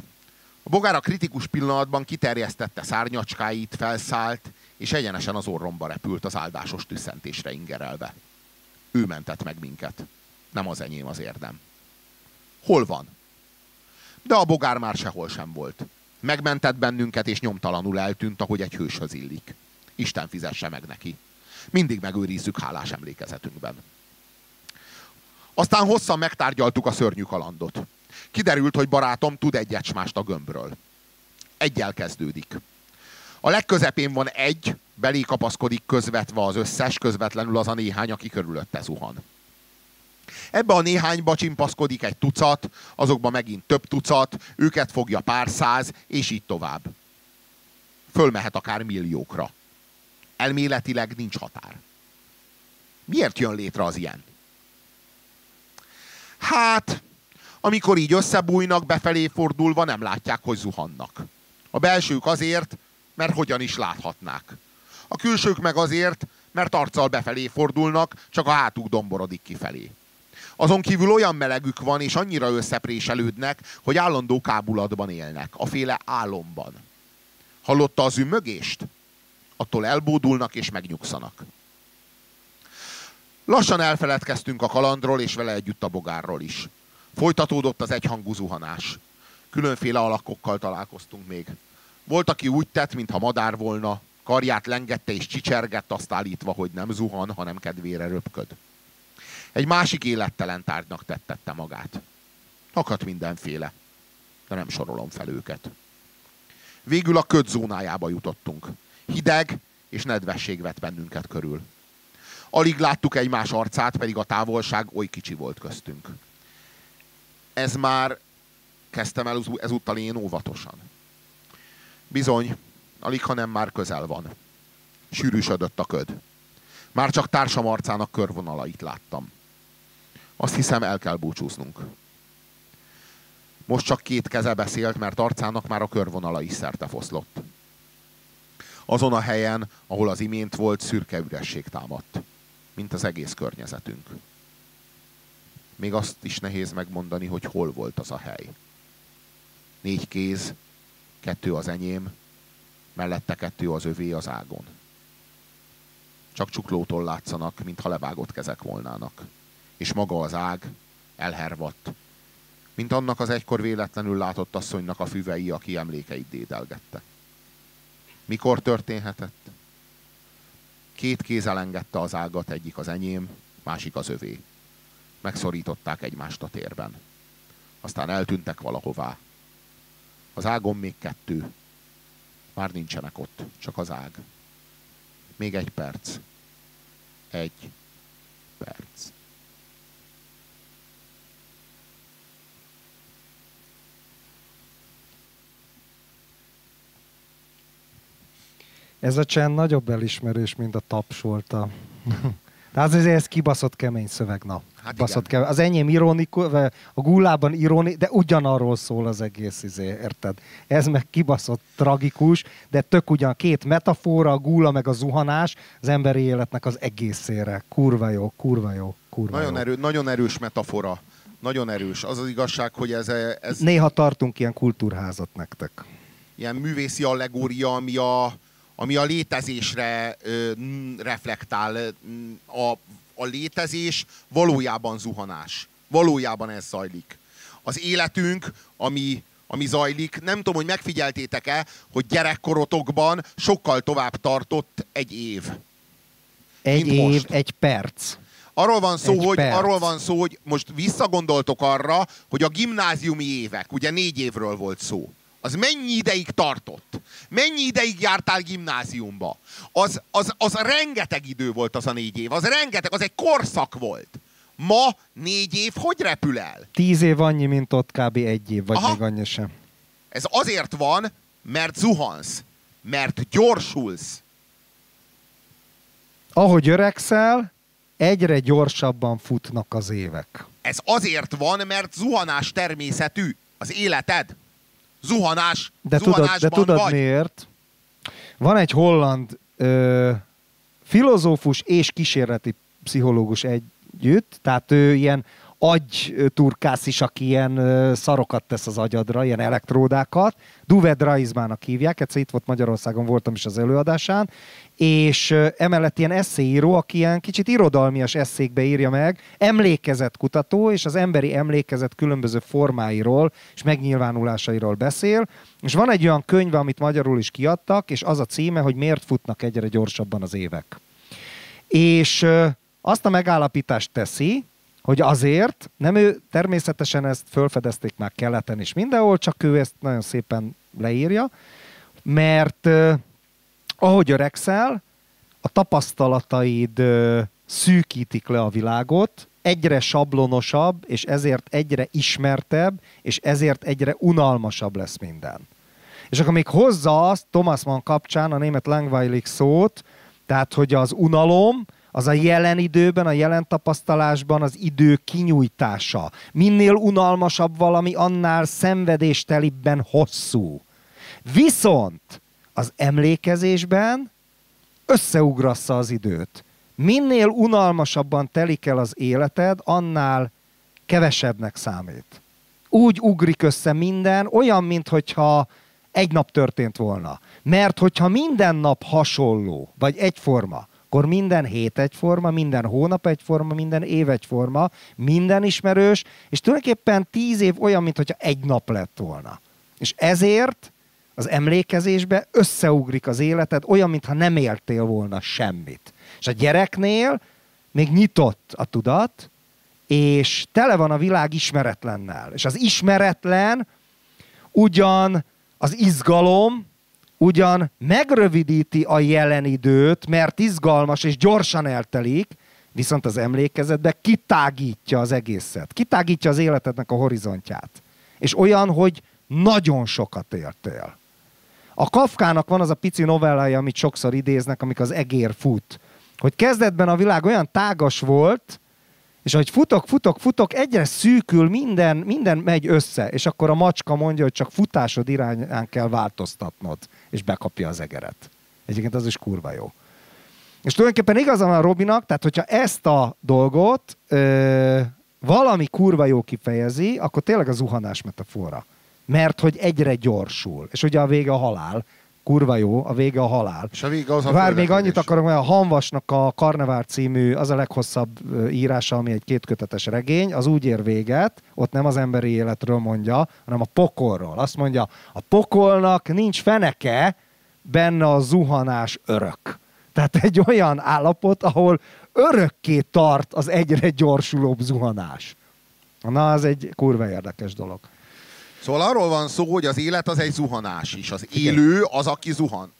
Bogár a kritikus pillanatban kiterjesztette szárnyacskáit, felszállt, és egyenesen az orromba repült az áldásos tüsszentésre ingerelve. Ő mentett meg minket. Nem az enyém az érdem. Hol van? De a bogár már sehol sem volt. Megmentett bennünket, és nyomtalanul eltűnt, ahogy egy hőshöz illik. Isten fizesse meg neki. Mindig megőrizzük hálás emlékezetünkben. Aztán hosszan megtárgyaltuk a szörnyű kalandot. Kiderült, hogy barátom tud egy ecsmást a gömbről. Egyel kezdődik. A legközepén van egy, belé kapaszkodik közvetve az összes, közvetlenül az a néhány, aki körülötte zuhan. Ebbe a néhányba csimpaszkodik egy tucat, azokba megint több tucat, őket fogja pár száz, és így tovább. Fölmehet akár milliókra. Elméletileg nincs határ. Miért jön létre az ilyen? Hát, amikor így összebújnak, befelé fordulva nem látják, hogy zuhannak. A belsők azért, mert hogyan is láthatnák. A külsők meg azért, mert arccal befelé fordulnak, csak a hátuk domborodik kifelé. Azon kívül olyan melegük van, és annyira összepréselődnek, hogy állandó kábulatban élnek, a féle álomban. Hallotta az ümmögést? Attól elbódulnak és megnyugszanak. Lassan elfeledkeztünk a kalandról, és vele együtt a bogárról is. Folytatódott az egyhangú zuhanás. Különféle alakokkal találkoztunk még. Volt, aki úgy tett, mintha madár volna, karját lengette és csicsergett, azt állítva, hogy nem zuhan, hanem kedvére röpköd. Egy másik élettelen tárgynak tettette magát. Akadt mindenféle, de nem sorolom fel őket. Végül a köd zónájába jutottunk. Hideg és nedvesség vett bennünket körül. Alig láttuk egymás arcát, pedig a távolság oly kicsi volt köztünk. Ez már kezdtem el ezúttal én óvatosan. Bizony, alig, ha nem már közel van. Sűrűsödött a köd. Már csak társam arcának körvonalait láttam. Azt hiszem, el kell búcsúznunk. Most csak két keze beszélt, mert arcának már a körvonala is szerte foszlott. Azon a helyen, ahol az imént volt, szürke üresség támadt, mint az egész környezetünk. Még azt is nehéz megmondani, hogy hol volt az a hely. Négy kéz, kettő az enyém, mellette kettő az övé az ágon. Csak csuklótól látszanak, mintha levágott kezek volnának. És maga az ág elhervadt, mint annak az egykor véletlenül látott asszonynak a füvei, aki emlékeit dédelgette. Mikor történhetett? Két kéz elengedte az ágat, egyik az enyém, másik az övé. Megszorították egymást a térben. Aztán eltűntek valahová. Az ágon még kettő. Már nincsenek ott, csak az ág. Még egy perc. Egy perc. Ez a csend nagyobb elismerés, mint a taps volt a... De az azért ez kibaszott kemény szöveg, na. Hát baszott kemény. Az enyém ironikus, a gullában ironi, de ugyanarról szól az egész, izé, érted? Ez meg kibaszott tragikus, de tök ugyan két metafora, a gula meg a zuhanás az emberi életnek az egészére. Kurva jó, kurva jó, kurva Nagyon, jó. erő, nagyon erős metafora. Nagyon erős. Az az igazság, hogy ez, ez Néha tartunk ilyen kultúrházat nektek. ilyen művészi allegória, ami a, ami a létezésre ö, reflektál. A, a létezés valójában zuhanás. Valójában ez zajlik. Az életünk, ami, ami zajlik, nem tudom, hogy megfigyeltétek-e, hogy gyerekkorotokban sokkal tovább tartott egy év. Egy év, most. egy perc. Arról van szó, Egy hogy perc. arról van szó, hogy most visszagondoltok arra, hogy a gimnáziumi évek, ugye négy évről volt szó, az mennyi ideig tartott? Mennyi ideig jártál gimnáziumba? Az, az, az rengeteg idő volt az a négy év, az rengeteg, az egy korszak volt. Ma négy év hogy repül el? Tíz év annyi, mint ott kb. egy év, vagy Aha. még annyi sem. Ez azért van, mert zuhansz, mert gyorsulsz. Ahogy öregszel, egyre gyorsabban futnak az évek. Ez azért van, mert zuhanás természetű az életed. Zuhanás, De tudod, de tudod vagy. miért? Van egy holland ö, filozófus és kísérleti pszichológus együtt, tehát ő ilyen agyturkász is, aki ilyen szarokat tesz az agyadra, ilyen elektródákat. Duved Raizmának hívják, egyszer itt volt Magyarországon, voltam is az előadásán, és emellett ilyen eszéíró, aki ilyen kicsit irodalmias eszékbe írja meg, emlékezett kutató, és az emberi emlékezet különböző formáiról és megnyilvánulásairól beszél, és van egy olyan könyve, amit magyarul is kiadtak, és az a címe, hogy miért futnak egyre gyorsabban az évek. És azt a megállapítást teszi, hogy azért, nem ő, természetesen ezt fölfedezték már keleten is mindenhol, csak ő ezt nagyon szépen leírja, mert ahogy öregszel, a tapasztalataid uh, szűkítik le a világot, egyre sablonosabb, és ezért egyre ismertebb, és ezért egyre unalmasabb lesz minden. És akkor még hozza azt Thomas Mann kapcsán a német Langweilig szót, tehát hogy az unalom, az a jelen időben, a jelen tapasztalásban az idő kinyújtása. Minél unalmasabb valami, annál szenvedéstelibben hosszú. Viszont az emlékezésben összeugrassza az időt. Minél unalmasabban telik el az életed, annál kevesebbnek számít. Úgy ugrik össze minden, olyan, mintha egy nap történt volna. Mert hogyha minden nap hasonló, vagy egyforma, akkor minden hét egyforma, minden hónap egyforma, minden év egyforma, minden ismerős, és tulajdonképpen tíz év olyan, mintha egy nap lett volna. És ezért az emlékezésbe összeugrik az életed, olyan, mintha nem éltél volna semmit. És a gyereknél még nyitott a tudat, és tele van a világ ismeretlennel. És az ismeretlen ugyan az izgalom, ugyan megrövidíti a jelen időt, mert izgalmas és gyorsan eltelik, viszont az emlékezetbe kitágítja az egészet. Kitágítja az életednek a horizontját. És olyan, hogy nagyon sokat éltél. A Kafkának van az a pici novellája, amit sokszor idéznek, amik az egér fut. Hogy kezdetben a világ olyan tágas volt, és ahogy futok, futok, futok, egyre szűkül, minden, minden megy össze, és akkor a macska mondja, hogy csak futásod irányán kell változtatnod, és bekapja az egeret. Egyébként az is kurva jó. És tulajdonképpen igazán van Robinak, tehát hogyha ezt a dolgot ö, valami kurva jó kifejezi, akkor tényleg a zuhanás metafora. Mert hogy egyre gyorsul. És ugye a vége a halál, kurva jó, a vége a halál. És a vége az Vár, még annyit akarok, hogy a Hanvasnak a Karnevár című, az a leghosszabb írása, ami egy kétkötetes regény, az úgy ér véget, ott nem az emberi életről mondja, hanem a pokolról. Azt mondja, a pokolnak nincs feneke, benne a zuhanás örök. Tehát egy olyan állapot, ahol örökké tart az egyre gyorsulóbb zuhanás. Na, az egy kurva érdekes dolog. Szóval arról van szó, hogy az élet az egy zuhanás is. Az élő az, aki zuhan.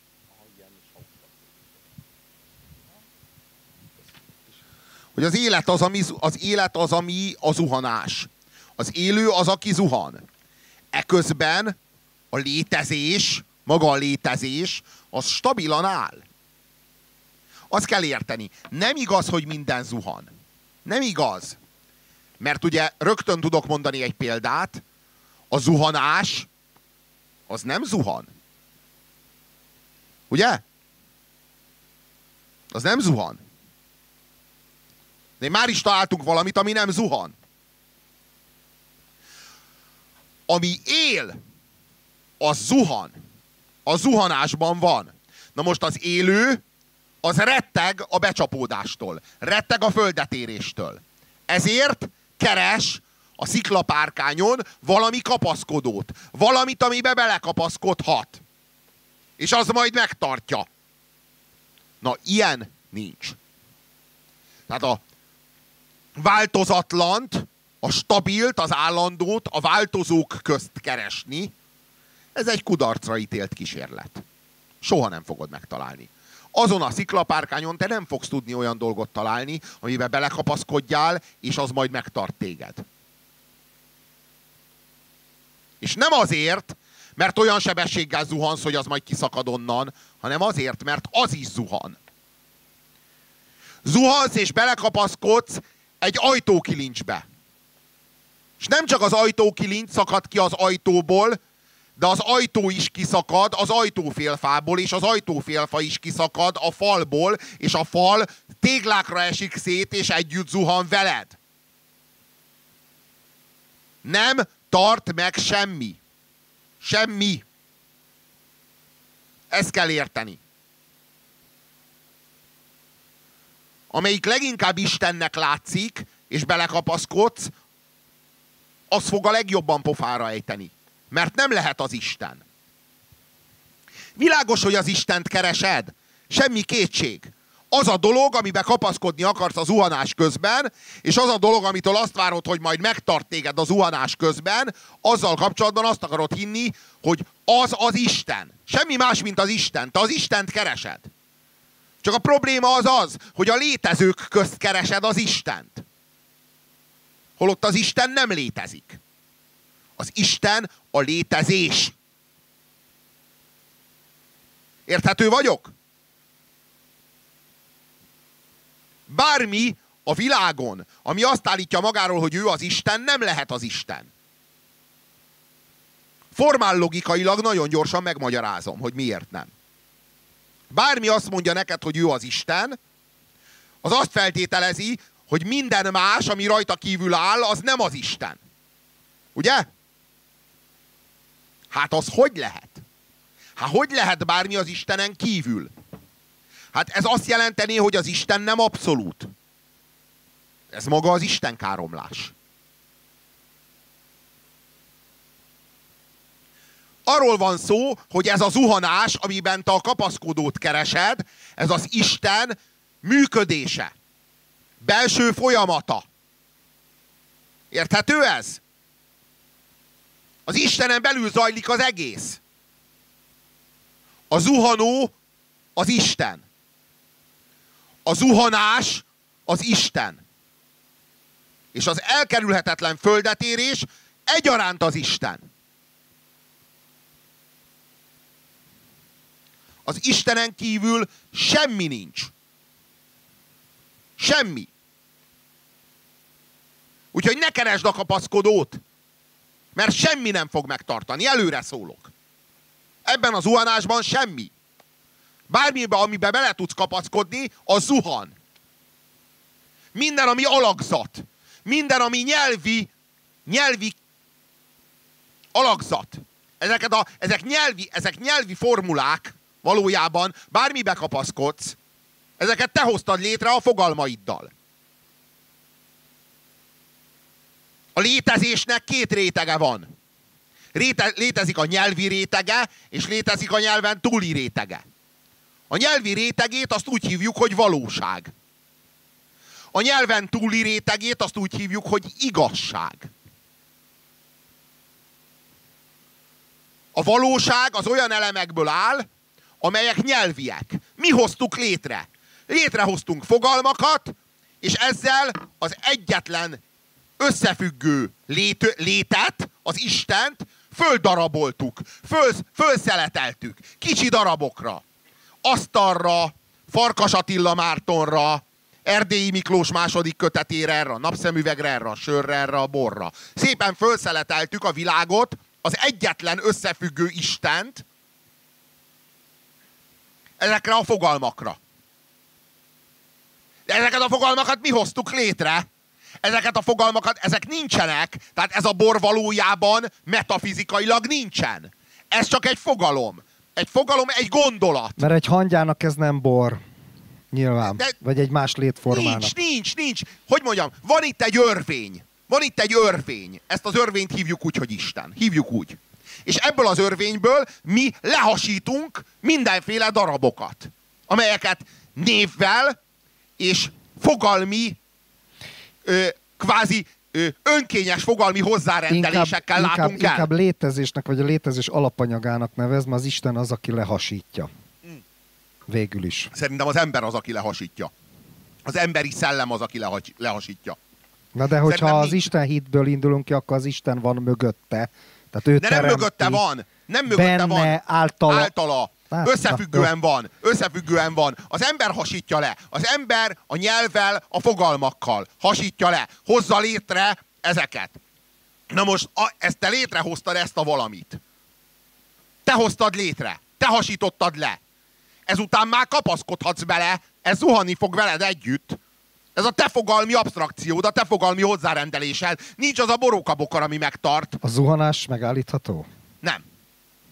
Hogy az élet az, ami, az élet az, ami a zuhanás. Az élő az, aki zuhan. Eközben a létezés, maga a létezés, az stabilan áll. Azt kell érteni. Nem igaz, hogy minden zuhan. Nem igaz. Mert ugye rögtön tudok mondani egy példát, a zuhanás az nem zuhan. Ugye? Az nem zuhan. De már is találtunk valamit, ami nem zuhan. Ami él, az zuhan. A zuhanásban van. Na most az élő, az retteg a becsapódástól. Retteg a földetéréstől. Ezért keres a sziklapárkányon valami kapaszkodót. Valamit, amibe belekapaszkodhat. És az majd megtartja. Na, ilyen nincs. Tehát a változatlant, a stabilt, az állandót a változók közt keresni, ez egy kudarcra ítélt kísérlet. Soha nem fogod megtalálni. Azon a sziklapárkányon te nem fogsz tudni olyan dolgot találni, amiben belekapaszkodjál, és az majd megtart téged. És nem azért, mert olyan sebességgel zuhansz, hogy az majd kiszakad onnan, hanem azért, mert az is zuhan. Zuhansz és belekapaszkodsz egy ajtókilincsbe. És nem csak az ajtókilincs szakad ki az ajtóból, de az ajtó is kiszakad az ajtófélfából, és az ajtófélfa is kiszakad a falból, és a fal téglákra esik szét, és együtt zuhan veled. Nem tart meg semmi. Semmi. Ezt kell érteni. Amelyik leginkább Istennek látszik, és belekapaszkodsz, az fog a legjobban pofára ejteni. Mert nem lehet az Isten. Világos, hogy az Istent keresed. Semmi kétség. Az a dolog, amiben kapaszkodni akarsz az zuhanás közben, és az a dolog, amitől azt várod, hogy majd megtart téged az zuhanás közben, azzal kapcsolatban azt akarod hinni, hogy az az Isten. Semmi más, mint az Isten. Te az Istent keresed. Csak a probléma az az, hogy a létezők közt keresed az Istent. Holott az Isten nem létezik. Az Isten a létezés. Érthető vagyok? Bármi a világon, ami azt állítja magáról, hogy ő az Isten, nem lehet az Isten. Formál logikailag nagyon gyorsan megmagyarázom, hogy miért nem. Bármi azt mondja neked, hogy ő az Isten, az azt feltételezi, hogy minden más, ami rajta kívül áll, az nem az Isten. Ugye? Hát az hogy lehet? Hát hogy lehet bármi az Istenen kívül? Hát ez azt jelenteni, hogy az Isten nem abszolút. Ez maga az Isten káromlás. Arról van szó, hogy ez a zuhanás, amiben te a kapaszkodót keresed, ez az Isten működése. Belső folyamata. Érthető ez? Az Istenen belül zajlik az egész. A zuhanó az Isten. A zuhanás az Isten. És az elkerülhetetlen földetérés egyaránt az Isten. Az Istenen kívül semmi nincs. Semmi. Úgyhogy ne keresd a kapaszkodót, mert semmi nem fog megtartani. Előre szólok. Ebben az zuhanásban semmi. Bármiben, amiben bele tudsz kapaszkodni, az zuhan. Minden, ami alakzat. Minden, ami nyelvi, nyelvi alakzat. Ezeket a, ezek, nyelvi, ezek nyelvi formulák valójában, bármibe kapaszkodsz, ezeket te hoztad létre a fogalmaiddal. A létezésnek két rétege van. Réte, létezik a nyelvi rétege, és létezik a nyelven túli rétege. A nyelvi rétegét azt úgy hívjuk, hogy valóság. A nyelven túli rétegét azt úgy hívjuk, hogy igazság. A valóság az olyan elemekből áll, amelyek nyelviek. Mi hoztuk létre. Létrehoztunk fogalmakat, és ezzel az egyetlen összefüggő lét, létet, az Istent földaraboltuk, föl, fölszeleteltük, kicsi darabokra. Asztalra, Farkas Attila Mártonra, Erdélyi Miklós második kötetére, erre a napszemüvegre, erre a sörre, erre a borra. Szépen fölszeleteltük a világot, az egyetlen összefüggő Istent, ezekre a fogalmakra. De ezeket a fogalmakat mi hoztuk létre? Ezeket a fogalmakat, ezek nincsenek, tehát ez a bor valójában metafizikailag nincsen. Ez csak egy fogalom. Egy fogalom, egy gondolat. Mert egy hangyának ez nem bor. Nyilván. De Vagy egy más létformának. Nincs, nincs, nincs. Hogy mondjam, van itt egy örvény. Van itt egy örvény. Ezt az örvényt hívjuk úgy, hogy Isten. Hívjuk úgy. És ebből az örvényből mi lehasítunk mindenféle darabokat, amelyeket névvel és fogalmi, ö, kvázi önkényes fogalmi hozzárendelésekkel inkább, látunk inkább, el. Inkább létezésnek, vagy a létezés alapanyagának nevez, mert az Isten az, aki lehasítja. Hmm. Végül is. Szerintem az ember az, aki lehasítja. Az emberi szellem az, aki lehasítja. Na de hogyha Szerintem az nincs. Isten hitből indulunk ki, akkor az Isten van mögötte. Tehát ő De nem mögötte van. Nem mögötte benne, van. általa. Általa. Hát, Összefüggően na, van. Összefüggően van. Az ember hasítja le. Az ember a nyelvvel, a fogalmakkal hasítja le. Hozza létre ezeket. Na most a, ezt te létrehoztad ezt a valamit. Te hoztad létre. Te hasítottad le. Ezután már kapaszkodhatsz bele, ez zuhanni fog veled együtt. Ez a te fogalmi abstrakciód, a te fogalmi hozzárendelésed. Nincs az a borókabokor, ami megtart. A zuhanás megállítható? Nem.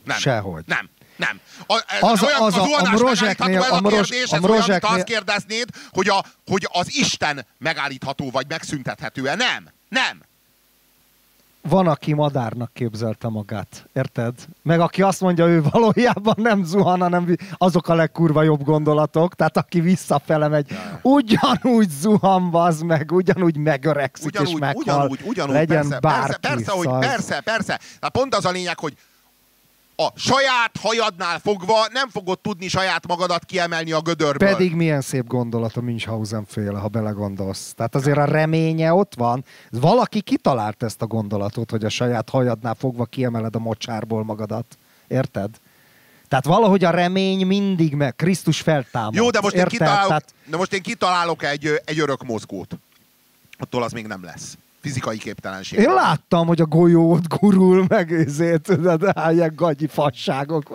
Nem. Sehogy. Nem. Nem. A, ez Az olyan, az a- a, a mrozseknél- a a, mroz- kérdés, a ez olyan, mrozseknél- azt kérdeznéd, hogy, a, hogy az Isten megállítható, vagy megszüntethető-e. Nem. Nem. Van, aki madárnak képzelte magát, érted? Meg aki azt mondja, ő valójában nem zuhan, hanem azok a legkurva jobb gondolatok, tehát aki visszafele megy, ugyanúgy zuhan, az meg, ugyanúgy megöregszik és Ugyanúgy, meghal. ugyanúgy, ugyanúgy, Legyen persze, bárki. persze, persze, hogy persze, persze. Tehát pont az a lényeg, hogy a saját hajadnál fogva nem fogod tudni saját magadat kiemelni a gödörből. Pedig milyen szép gondolat a Münchhausen féle, ha belegondolsz. Tehát azért a reménye ott van. Valaki kitalált ezt a gondolatot, hogy a saját hajadnál fogva kiemeled a mocsárból magadat. Érted? Tehát valahogy a remény mindig meg. Krisztus feltámad. Jó, de most én, Érted? kitalálok, Tehát de most én kitalálok egy, egy örök mozgót. Attól az még nem lesz. Fizikai képtelenség. én láttam, hogy a golyó ott gurul, meg ezért, ilyen gagyi fasságok.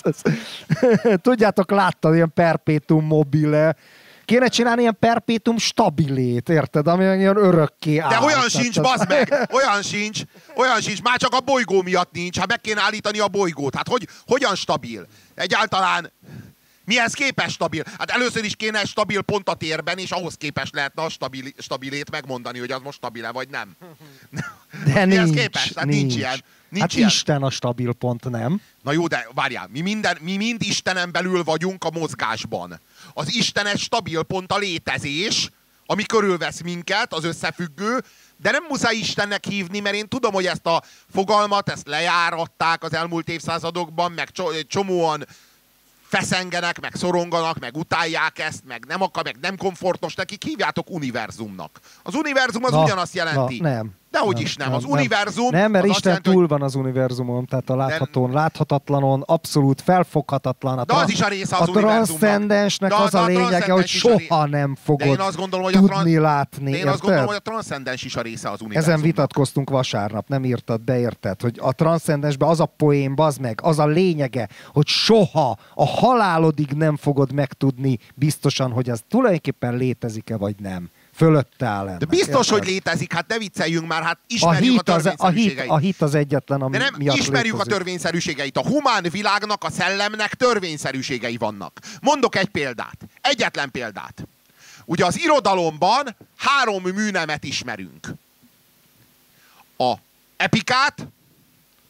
Tudjátok, láttam ilyen perpétum mobile. Kéne csinálni ilyen perpétum stabilét, érted? Ami ilyen örökké áll. De olyan sincs, az- bazd meg! Olyan sincs, olyan sincs, már csak a bolygó miatt nincs. Hát meg kéne állítani a bolygót. Hát hogy, hogyan stabil? Egyáltalán mihez képes stabil? Hát először is kéne stabil pont a térben, és ahhoz képes lehetne a stabil, stabilét megmondani, hogy az most stabil-e, vagy nem. De Mihez nincs, képes? Tehát nincs ilyen. Nincs hát ilyen. Isten a stabil pont, nem? Na jó, de várjál, mi, minden, mi mind Istenen belül vagyunk a mozgásban. Az Isten egy stabil pont a létezés, ami körülvesz minket, az összefüggő, de nem muszáj Istennek hívni, mert én tudom, hogy ezt a fogalmat, ezt lejáratták az elmúlt évszázadokban, meg cso- csomóan feszengenek, meg szoronganak, meg utálják ezt, meg nem akar, meg nem komfortos nekik, hívjátok univerzumnak. Az univerzum az Na, ugyanazt jelenti. Na, nem. Dehogy is nem. Az univerzum Nem, mert az azt Isten jelenti, hogy- túl van az univerzumon, tehát a láthatón, láthatatlanon, abszolút felfoghatatlan. A De az is a része az A transzcendensnek De az de a a lényege, hogy soha nem fogod De én azt gondolom, hogy a tudni tran- látni. De én azt érted? gondolom, hogy a transzcendens is a része az univerzumnak. Ezen vitatkoztunk vasárnap, nem írtad, beérted, hogy a transzcendensben az a poén, az meg, az a lényege, hogy soha a halálodig nem fogod megtudni biztosan, hogy az tulajdonképpen létezik-e vagy nem. Fölötte áll ennek, De biztos, érted? hogy létezik, hát ne vicceljünk már, hát a ismerjük hit, a, az, a, hit, törvényszerűségeit. a hit az egyetlen, ami De nem, miatt ismerjük létezik. a törvényszerűségeit. A humán világnak, a szellemnek törvényszerűségei vannak. Mondok egy példát. Egyetlen példát. Ugye az irodalomban három műnemet ismerünk. A epikát,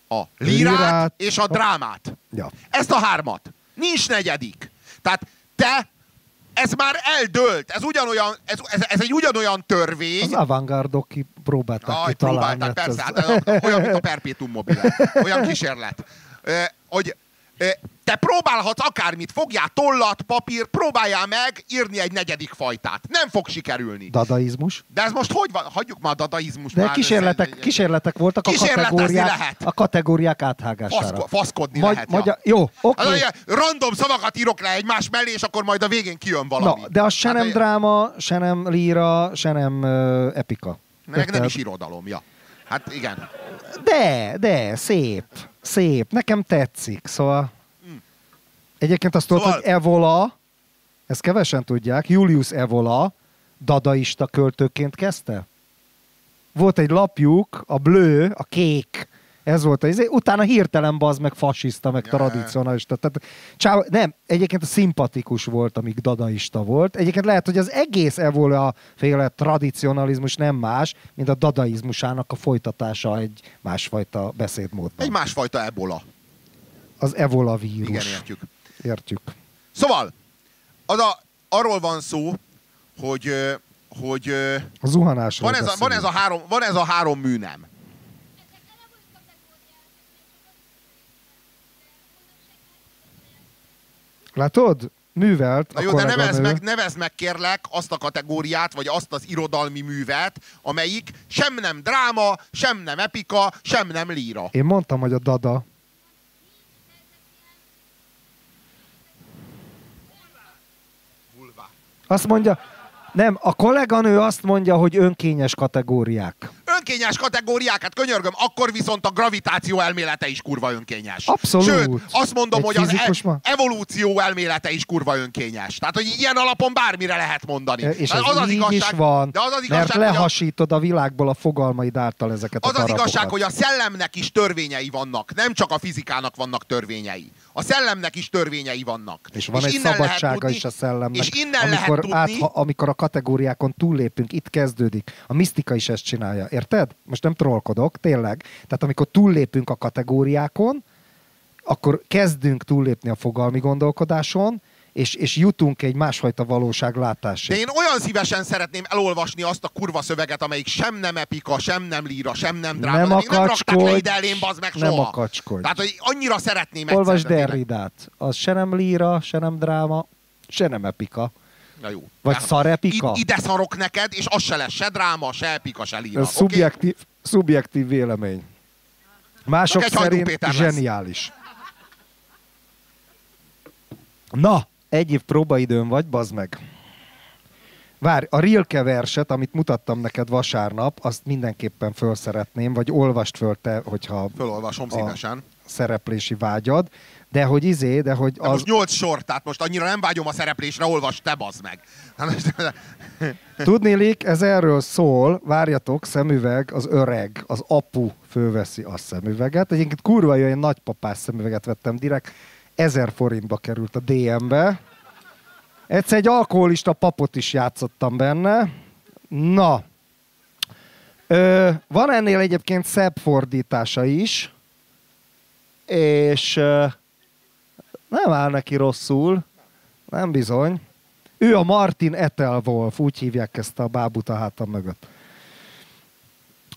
a lírát, Lírát, és a drámát. Ja. Ezt a hármat. Nincs negyedik. Tehát te, ez már eldőlt. Ez, ugyanolyan, ez, ez, ez egy ugyanolyan törvény. Az avantgárdok ki próbálták Aj, kitalálni. próbálták, hát persze, ez- hát, olyan, mint a Perpetuum mobile. Olyan kísérlet. Hogy te próbálhatsz akármit, fogjál tollat, papír, próbáljál meg írni egy negyedik fajtát. Nem fog sikerülni. Dadaizmus. De ez most hogy van? Hagyjuk már a dadaizmust. De már, kísérletek, ez- kísérletek voltak a kategóriák, lehet. a kategóriák áthágására. Faszko, faszkodni Magy- lehet. magyar, ja. Jó, oké. Olyan, random szavakat írok le egymás mellé, és akkor majd a végén kijön valami. Na, de az se Hát, nem ö, dráma, se nem líra, se nem uh, epika. Meg nem is irodalom, ja. Hát igen. De, de, szép. Szép. Nekem tetszik, szóval... Egyébként azt tudod, Szóval- hogy Evola, ezt kevesen tudják, Julius Evola dadaista költőként kezdte. Volt egy lapjuk, a blő, a kék, ez volt az, utána hirtelen bazd meg fasiszta, meg Ja, tradicionalista. Tehát, csáv, nem, egyébként szimpatikus volt, amíg dadaista volt. Egyébként lehet, hogy az egész Evola féle tradicionalizmus nem más, mint a dadaizmusának a folytatása egy másfajta beszédmódban. Egy másfajta ebola. Az Evola vírus. Igen, értjük. Értjük. Szóval, az a, arról van szó, hogy, hogy A zuhanásról van, ez a, van, ez a három, van ez a három műnem. Látod? Művelt Na jó, de nevezd meg, nevezd meg kérlek azt a kategóriát, vagy azt az irodalmi művet, amelyik sem nem dráma, sem nem epika, sem nem líra. Én mondtam, hogy a Dada. Azt mondja, nem, a kolléganő azt mondja, hogy önkényes kategóriák. Önkényes kategóriák, hát könyörgöm, akkor viszont a gravitáció elmélete is kurva önkényes. Abszolút. Sőt, azt mondom, Egy hogy az e- evolúció elmélete is kurva önkényes. Tehát, hogy ilyen alapon bármire lehet mondani. És Tehát ez így is van, de az az mert igazság, a- lehasítod a világból a fogalmaid által ezeket az a az darabokat. igazság, hogy a szellemnek is törvényei vannak, nem csak a fizikának vannak törvényei. A szellemnek is törvényei vannak. És van egy innen szabadsága tudni- is a szellemnek. És innen amikor, lehet tudni, át, ha, amikor a kategóriákon túllépünk, itt kezdődik. A misztika is ezt csinálja, érted? Most nem trollkodok, tényleg. Tehát amikor túllépünk a kategóriákon, akkor kezdünk túllépni a fogalmi gondolkodáson, és, és jutunk egy másfajta valóságlátásig. De én olyan szívesen szeretném elolvasni azt a kurva szöveget, amelyik sem nem epika, sem nem líra, sem nem dráma. Nem nem rakták le akacskodj, ide elém, bazd meg nem soha. akacskodj. Tehát, hogy annyira szeretném Olvasd Derridát. Az se nem líra, se nem dráma, se nem epika. Na jó. Vagy szarepika? Ide szarok neked, és az se lesz se dráma, se epika, se líra. Ez oké? szubjektív, szubjektív vélemény. Mások Csak szerint lesz. zseniális. Na, egy év próbaidőn vagy, bazd meg. Várj, a Rilke verset, amit mutattam neked vasárnap, azt mindenképpen föl szeretném, vagy olvast föl te, hogyha Fölolvasom a szívesen. szereplési vágyad, de hogy izé, de hogy De az... most nyolc sor, tehát most annyira nem vágyom a szereplésre, olvas te, bazd meg. Tudnélik, ez erről szól, várjatok, szemüveg, az öreg, az apu fölveszi a szemüveget. Egyébként kurva jó, én nagypapás szemüveget vettem direkt, ezer forintba került a DM-be. Egyszer egy alkoholista papot is játszottam benne. Na, Ö, van ennél egyébként szebb fordítása is, és ö, nem áll neki rosszul, nem bizony. Ő a Martin Etelwolf, úgy hívják ezt a bábut a hátam mögött.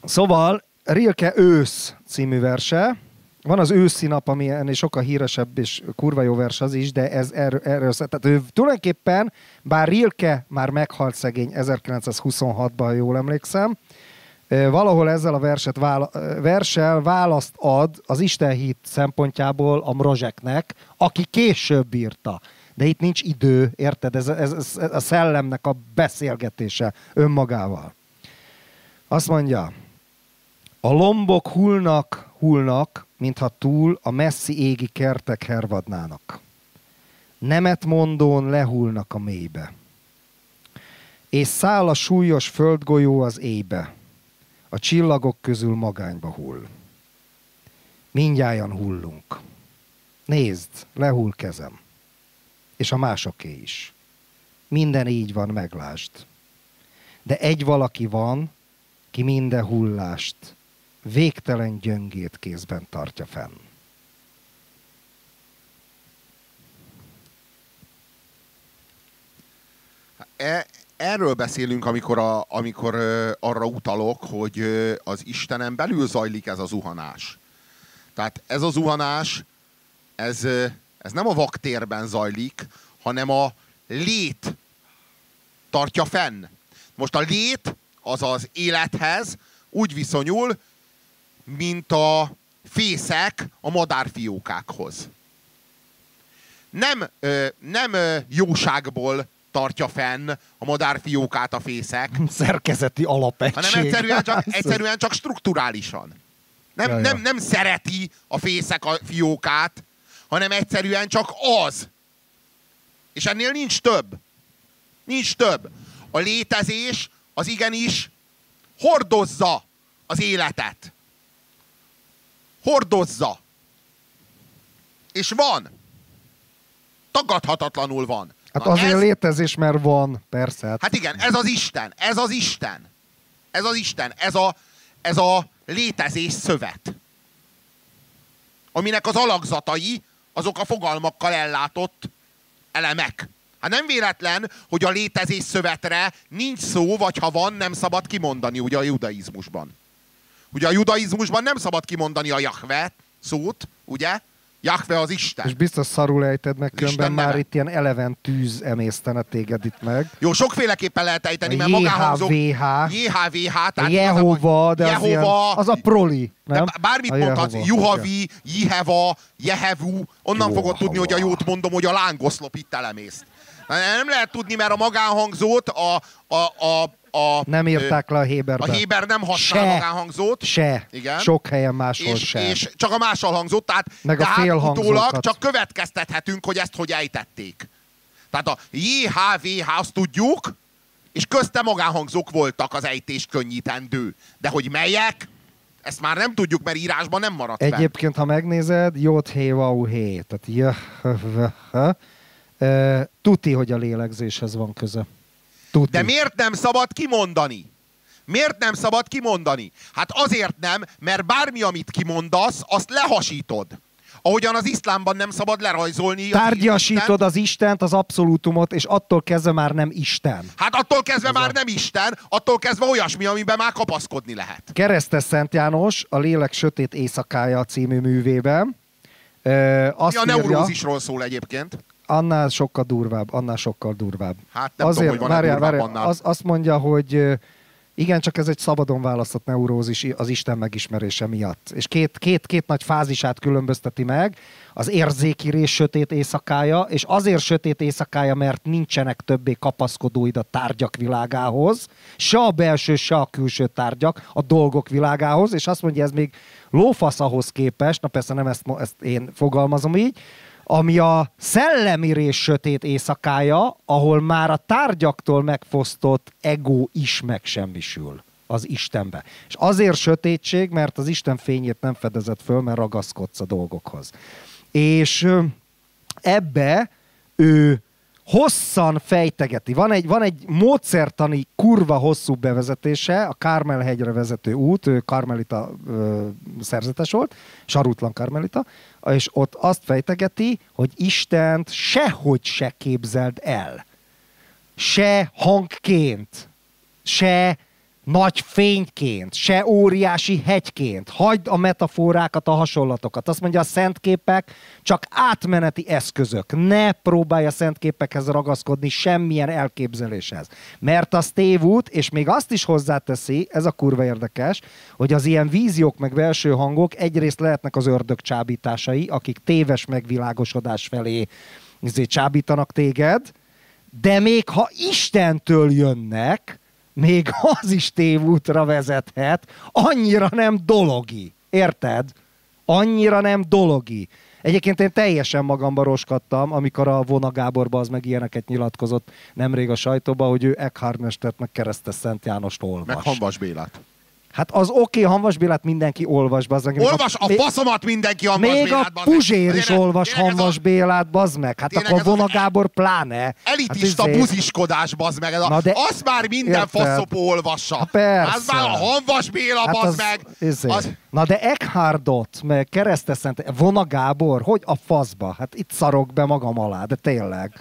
Szóval Rilke ősz című verse. Van az őszi nap, ami ennél sokkal híresebb és kurva jó vers az is, de ez erről, erről. Tehát ő tulajdonképpen, bár Rilke már meghalt szegény 1926-ban, ha jól emlékszem, valahol ezzel a verset vála, versel választ ad az Isten hit szempontjából a Mrozseknek, aki később írta. De itt nincs idő, érted? Ez, ez, ez a szellemnek a beszélgetése önmagával. Azt mondja, a lombok hullnak, hullnak, mintha túl a messzi égi kertek hervadnának. Nemet mondón lehullnak a mélybe. És száll a súlyos földgolyó az éjbe. A csillagok közül magányba hull. Mindjárt hullunk. Nézd, lehull kezem. És a másoké is. Minden így van, meglásd. De egy valaki van, ki minden hullást, végtelen gyöngét kézben tartja fenn. E, erről beszélünk, amikor, a, amikor arra utalok, hogy az Istenen belül zajlik ez a zuhanás. Tehát ez a zuhanás, ez, ez nem a vaktérben zajlik, hanem a lét tartja fenn. Most a lét az az élethez úgy viszonyul, mint a fészek a madárfiókákhoz. Nem, nem jóságból tartja fenn a madárfiókát a fészek, Szerkezeti alapegység. hanem egyszerűen csak, egyszerűen csak strukturálisan. Nem, Ja, ja. nem, nem szereti a fészek a fiókát, hanem egyszerűen csak az. És ennél nincs több. Nincs több. A létezés az igenis hordozza az életet. Hordozza. És van. Tagadhatatlanul van. Hát Na azért ez- létezés, mert van, persze. Hát, Hát igen, ez az Isten, ez az Isten. Ez az Isten, ez a, ez a létezés szövet. Aminek az alakzatai, azok a fogalmakkal ellátott elemek. Hát nem véletlen, hogy a létezés szövetre nincs szó, vagy ha van, nem szabad kimondani, ugye a judaizmusban. Ugye a judaizmusban nem szabad kimondani a Jahve szót, ugye? Jahve az Isten. és biztos szarul ejted meg, különben már neve. itt ilyen eleven tűz emésztene téged itt meg. Jó, sokféleképpen lehet ejteni, mert magánhangzók... JHVH. JHVH, Jehova, de az, Jehova, ilyen, az a proli, de nem? bá- bármit A mondhatsz, Jehova. Juhavi, Jiheva, Jehevu, onnan Jehova. fogod tudni, hogy a jót mondom, hogy a lángoszlop itt elemészt. Nem lehet tudni, mert a magánhangzót a, a, a a, Nem ö, írták le a a Héberbe. Héber nem használ Se. magánhangzót, Se. Igen. Sok helyen máshol és, se. és csak a mással hangzott, tehát, Meg a tehát utólag csak következtethetünk, hogy ezt hogy ejtették. Tehát a JHVH azt tudjuk, és közte magánhangzók voltak az ejtést könnyítendő. De hogy melyek, ezt már nem tudjuk, mert írásban nem maradt. Egyébként, ha megnézed, jót hé, vau, hé. Tehát jöh, tuti, hogy a lélegzéshez van köze. Tuti. De miért nem szabad kimondani? Miért nem szabad kimondani? Hát azért nem, mert bármi, amit kimondasz, azt lehasítod. Ahogyan az iszlámban nem szabad lerajzolni. Tárgyasítod az Istent, az abszolútumot, és attól kezdve már nem Isten. Hát attól kezdve Ez már a- nem Isten, attól kezdve olyasmi, amiben már kapaszkodni lehet. Keresztes Szent János a Lélek sötét éjszakája című művében ö, azt Mi a neurózisról szól egyébként. Annál sokkal durvább, annál sokkal durvább. Hát nem tudom, hogy van-e várjál, várjál, annál. az, azt mondja, hogy igen, csak ez egy szabadon választott neurózis az Isten megismerése miatt. És két, két, két nagy fázisát különbözteti meg. Az érzéki rész sötét éjszakája, és azért sötét éjszakája, mert nincsenek többé kapaszkodóid a tárgyak világához, se a belső, se a külső tárgyak a dolgok világához, és azt mondja, ez még lófasz ahhoz képest, na persze nem ezt, ezt én fogalmazom így, ami a szellemi rész sötét éjszakája, ahol már a tárgyaktól megfosztott ego is megsemmisül az Istenbe. És azért sötétség, mert az Isten fényét nem fedezett föl, mert ragaszkodsz a dolgokhoz. És ebbe ő hosszan fejtegeti. Van egy, van egy módszertani kurva hosszú bevezetése, a Kármelhegyre vezető út, ő Karmelita ö, szerzetes volt, sarutlan Karmelita, és ott azt fejtegeti, hogy Istent sehogy se képzeld el. Se hangként, se nagy fényként, se óriási hegyként. Hagyd a metaforákat, a hasonlatokat. Azt mondja, a szentképek csak átmeneti eszközök. Ne próbálj a szentképekhez ragaszkodni semmilyen elképzeléshez. Mert az tévút, és még azt is hozzáteszi, ez a kurva érdekes, hogy az ilyen víziók meg belső hangok egyrészt lehetnek az ördög csábításai, akik téves megvilágosodás felé izé, csábítanak téged, de még ha Istentől jönnek, még az is tévútra vezethet, annyira nem dologi. Érted? Annyira nem dologi. Egyébként én teljesen magamba roskadtam, amikor a Vona Gáborba az meg ilyeneket nyilatkozott nemrég a sajtóba, hogy ő Eckhard Mestert meg Keresztes Szent Jánost olvas. Meg Hanvas Bélát. Hát az oké, okay, Hanvas Bélát mindenki olvas, bazd meg. Olvas a Még- faszomat mindenki Hanvas még a. Puzsér is olvas tényleg ez a Hanvas Bélát, bazd meg. Hát akkor az Vona Gábor pláne. Elitista hát izé- buziskodás, bazd meg. Ez a, Na de- azt már minden Érted. faszopó olvassa. Hát persze. Az már a Hanvas Béla, Hát bazd az, meg. izé. Az, Na de Eckhardot, meg Keresztes Szent, Vona Gábor, hogy a faszba? Hát itt szarok be magam alá, de tényleg.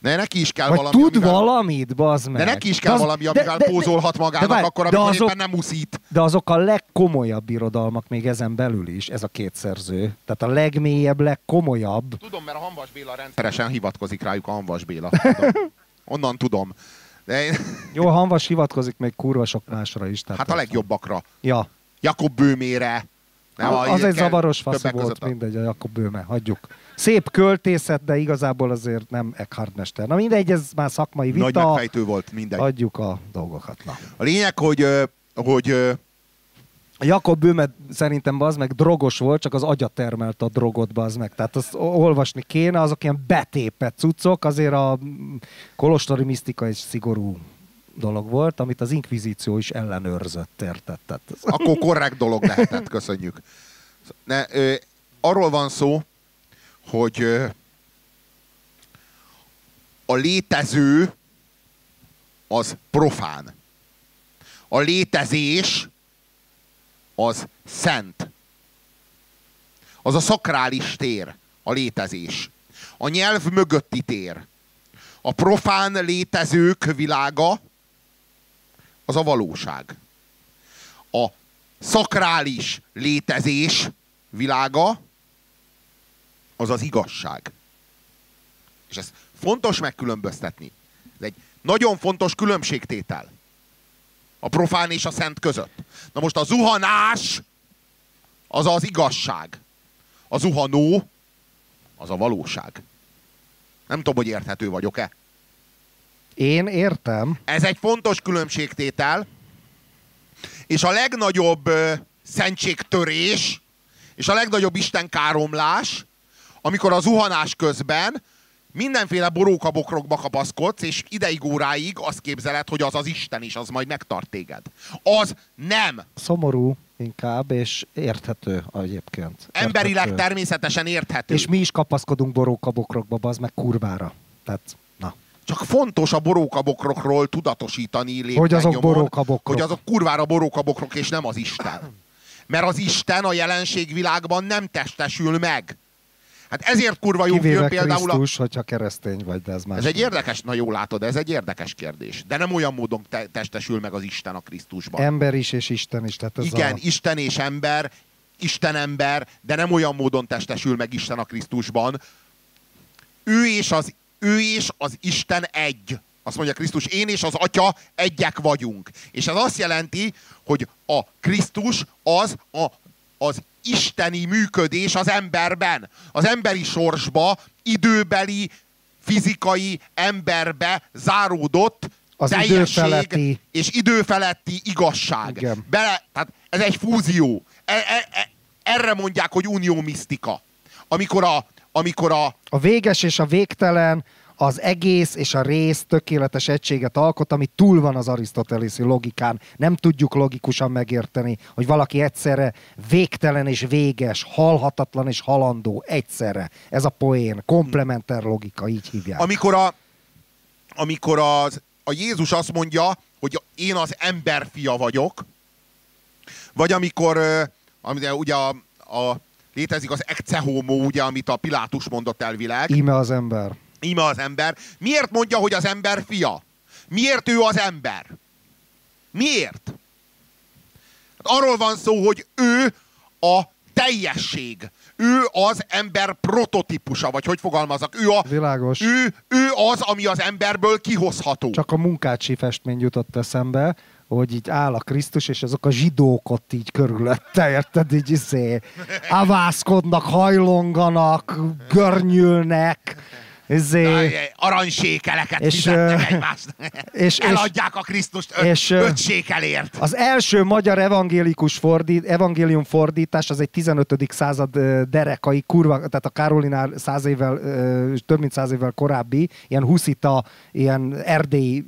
De neki is kell Vagy valami, tud amivel, valamit, bazd meg. De neki is kell az- valami, amivel pózolhat magának, várj, akkor, de amikor azok, éppen nem uszít. de azok a legkomolyabb irodalmak még ezen belül is, ez a két szerző. Tehát a legmélyebb, legkomolyabb. Tudom, mert a Hanvas Béla rendszeresen hivatkozik rájuk a Hanvas Béla. Tudom. Onnan tudom. De én, Jó, Hanvas hivatkozik még kurva sok másra is. Tehát hát a legjobbakra. Ja, Jakob Bőmére. Nem, a- az egy kell- zavaros többek volt, a- mindegy, a Jakob Bőme, hagyjuk. Szép költészet, de igazából azért nem Eckhard Mester. Na mindegy, ez már szakmai Nagy vita, megfejtő volt, mindegy. hagyjuk a dolgokat. Na. A lényeg, hogy, hogy Jakob Bőme szerintem az meg drogos volt, csak az agya termelt a drogot az meg. Tehát azt olvasni kéne, azok ilyen betépett cuccok, azért a kolostori misztika egy szigorú dolog volt, amit az inkvizíció is ellenőrzött, érted? Tehát ez- akkor korrekt dolog lehetett, köszönjük. Ne, ö, arról van szó, hogy a létező az profán. A létezés az szent. Az a szakrális tér, a létezés. A nyelv mögötti tér. A profán létezők világa az a valóság. A szakrális létezés világa az az igazság. És ez fontos megkülönböztetni. Ez egy nagyon fontos különbségtétel. A profán és a szent között. Na most a zuhanás az az igazság. A zuhanó az a valóság. Nem tudom, hogy érthető vagyok-e. Én értem. Ez egy fontos különbségtétel, és a legnagyobb ö, szentségtörés, és a legnagyobb istenkáromlás, amikor a zuhanás közben mindenféle borókabokrokba kapaszkodsz, és ideig óráig azt képzeled, hogy az az Isten is, az majd megtart téged. Az nem. Szomorú inkább, és érthető egyébként. Emberileg Érthető. természetesen érthető. És mi is kapaszkodunk borókabokrokba, az meg kurvára. Tehát, na. Csak fontos a borókabokrokról tudatosítani lépten Hogy azok nyomon, borókabokrok. Hogy azok kurvára borókabokrok, és nem az Isten. Mert az Isten a jelenségvilágban nem testesül meg. Hát ezért kurva jó Kivéve film például a... Krisztus, hogyha keresztény vagy, de ez más. Ez egy érdekes, na jól látod, ez egy érdekes kérdés. De nem olyan módon te- testesül meg az Isten a Krisztusban. Ember is és Isten is. Tehát ez Igen, a... Isten és ember, Isten ember, de nem olyan módon testesül meg Isten a Krisztusban. Ő és az, ő és az Isten egy. Azt mondja Krisztus, én és az Atya egyek vagyunk. És ez azt jelenti, hogy a Krisztus az a, az isteni működés az emberben. Az emberi sorsba, időbeli, fizikai emberbe záródott Az teljesség időfeletti- és időfeletti igazság. Igen. Bele, tehát ez egy fúzió. E, e, e, erre mondják, hogy unió misztika. Amikor a, amikor a, A véges és a végtelen, az egész és a rész tökéletes egységet alkot, ami túl van az arisztotelészi logikán. Nem tudjuk logikusan megérteni, hogy valaki egyszerre végtelen és véges, halhatatlan és halandó egyszerre. Ez a poén, komplementer logika, így hívják. amikor a, amikor az, a Jézus azt mondja, hogy én az ember fia vagyok, vagy amikor, ö, ami, ugye a, a, létezik az ecce homo, ugye, amit a Pilátus mondott elvileg, Íme az ember. Íme az ember. Miért mondja, hogy az ember fia? Miért ő az ember? Miért? Hát arról van szó, hogy ő a teljesség. Ő az ember prototípusa, vagy hogy fogalmazok? Ő, a, Világos. ő, ő az, ami az emberből kihozható. Csak a munkácsi festmény jutott eszembe, hogy így áll a Krisztus, és azok a zsidók ott így körülötte, érted? Így izé, avászkodnak, hajlonganak, görnyülnek, izé, Aranysékeleket És, fizetnek ö, egymásnak. és- Eladják a Krisztust öt, és, öt sékelért. Az első magyar evangélikus fordít, evangélium fordítás, az egy 15. század derekai, kurva, tehát a Károlinál száz évvel, több mint száz évvel korábbi, ilyen huszita, ilyen erdélyi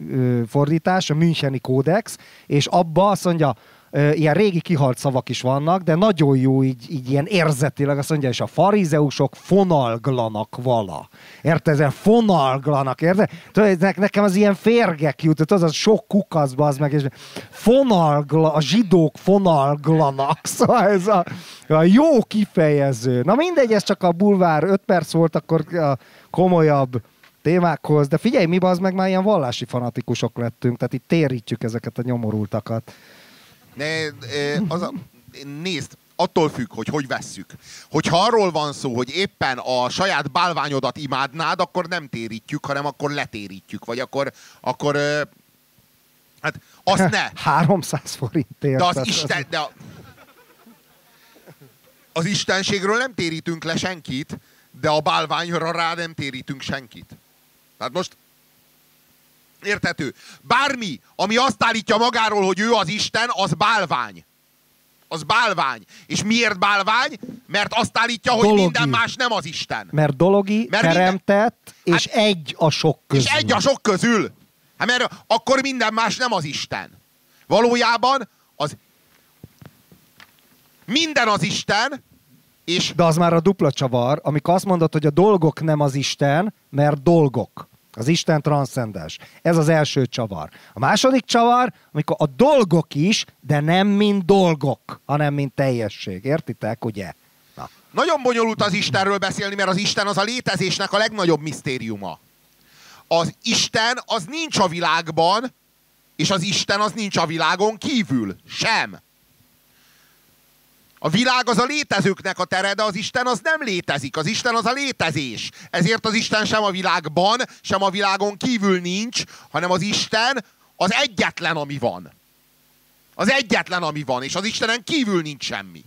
fordítás, a Müncheni kódex, és abba azt mondja, ilyen régi kihalt szavak is vannak, de nagyon jó így, így ilyen érzetileg, azt mondja, és a farizeusok fonalglanak vala. Érted? Ezzel fonalglanak, érted? Tudod, ne- nekem az ilyen férgek jut, tudod, az sok kukaszba az meg, és fonalgla, a zsidók fonalglanak, szóval ez a, a jó kifejező. Na mindegy, ez csak a bulvár 5 perc volt, akkor a komolyabb témákhoz, de figyelj, mi az meg már ilyen vallási fanatikusok lettünk, tehát itt térítjük ezeket a nyomorultakat. Ne, eh, az a, nézd, attól függ, hogy hogy vesszük. Hogyha arról van szó, hogy éppen a saját bálványodat imádnád, akkor nem térítjük, hanem akkor letérítjük, vagy akkor, akkor eh, hát azt ne. 300 forintért. De az tehát Isten, de a, az Istenségről nem térítünk le senkit, de a bálványra rá nem térítünk senkit. Tehát most érthető. Bármi, ami azt állítja magáról, hogy ő az Isten, az bálvány. Az bálvány. És miért bálvány? Mert azt állítja, hogy Dologi. minden más nem az Isten. Mert dologi, Mert teremtett, és Hát- egy a sok közül. És egy a sok közül. Hát mert akkor minden más nem az Isten. Valójában az minden az Isten, és De az már a dupla csavar, amikor azt mondod, hogy a dolgok nem az Isten, mert dolgok. Az Isten transzcendens. Ez az első csavar. A második csavar, amikor a dolgok is, de nem mint dolgok, hanem mint teljesség. Értitek, ugye? Na. nagyon bonyolult az Istenről beszélni, mert az Isten az a létezésnek a legnagyobb misztériuma. Az Isten az nincs a világban, és az Isten az nincs a világon kívül. Sem. A világ az a létezőknek a tere, de az Isten az nem létezik. Az Isten az a létezés. Ezért az Isten sem a világban, sem a világon kívül nincs, hanem az Isten az egyetlen, ami van. Az egyetlen, ami van, és az Istenen kívül nincs semmi.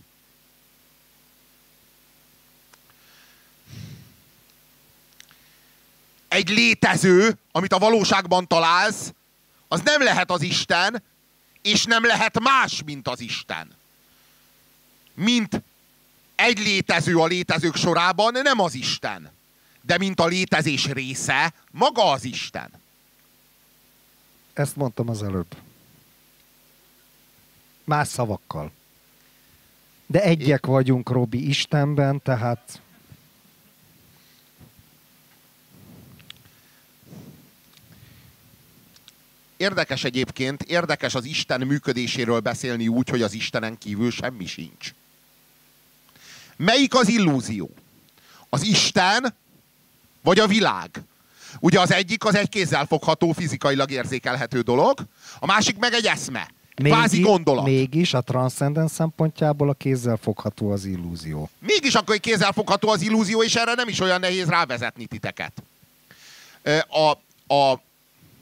egy létező, amit a valóságban találsz, az nem lehet az Isten, és nem lehet más, mint az Isten. Mint egy létező a létezők sorában nem az Isten, de mint a létezés része, maga az Isten. Ezt mondtam az előbb. Más szavakkal. De egyek vagyunk, Robi, Istenben, tehát Érdekes egyébként, érdekes az Isten működéséről beszélni úgy, hogy az Istenen kívül semmi sincs. Melyik az illúzió? Az Isten, vagy a világ? Ugye az egyik az egy kézzelfogható, fizikailag érzékelhető dolog, a másik meg egy eszme. Kvázi gondolat. Mégis a transzcendens szempontjából a kézzel fogható az illúzió. Mégis akkor egy kézzel fogható az illúzió, és erre nem is olyan nehéz rávezetni titeket. A, a,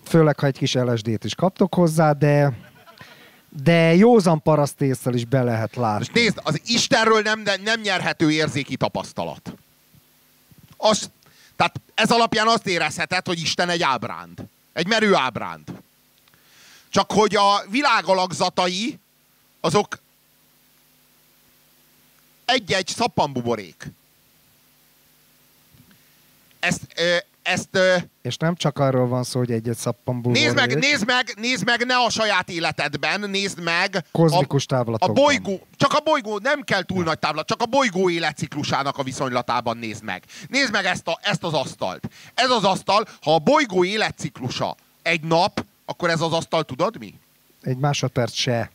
Főleg, ha egy kis LSD-t is kaptok hozzá, de, de józan parasztészsel is be lehet látni. Most nézd, az Istenről nem, nem nyerhető érzéki tapasztalat. Az, tehát ez alapján azt érezheted, hogy Isten egy ábránd. Egy merő ábránd. Csak hogy a világ alakzatai, azok egy-egy szappanbuborék. Ezt, ezt... És nem csak arról van szó, hogy egy-egy szappanbuborék. Nézd meg, nézd meg, nézd meg, ne a saját életedben, nézd meg... Kozmikus a, a bolygó, csak a bolygó, nem kell túl nagy távlat, csak a bolygó életciklusának a viszonylatában nézd meg. Nézd meg ezt, a, ezt az asztalt. Ez az asztal, ha a bolygó életciklusa egy nap, akkor ez az asztal tudod mi? Egy másodperc se.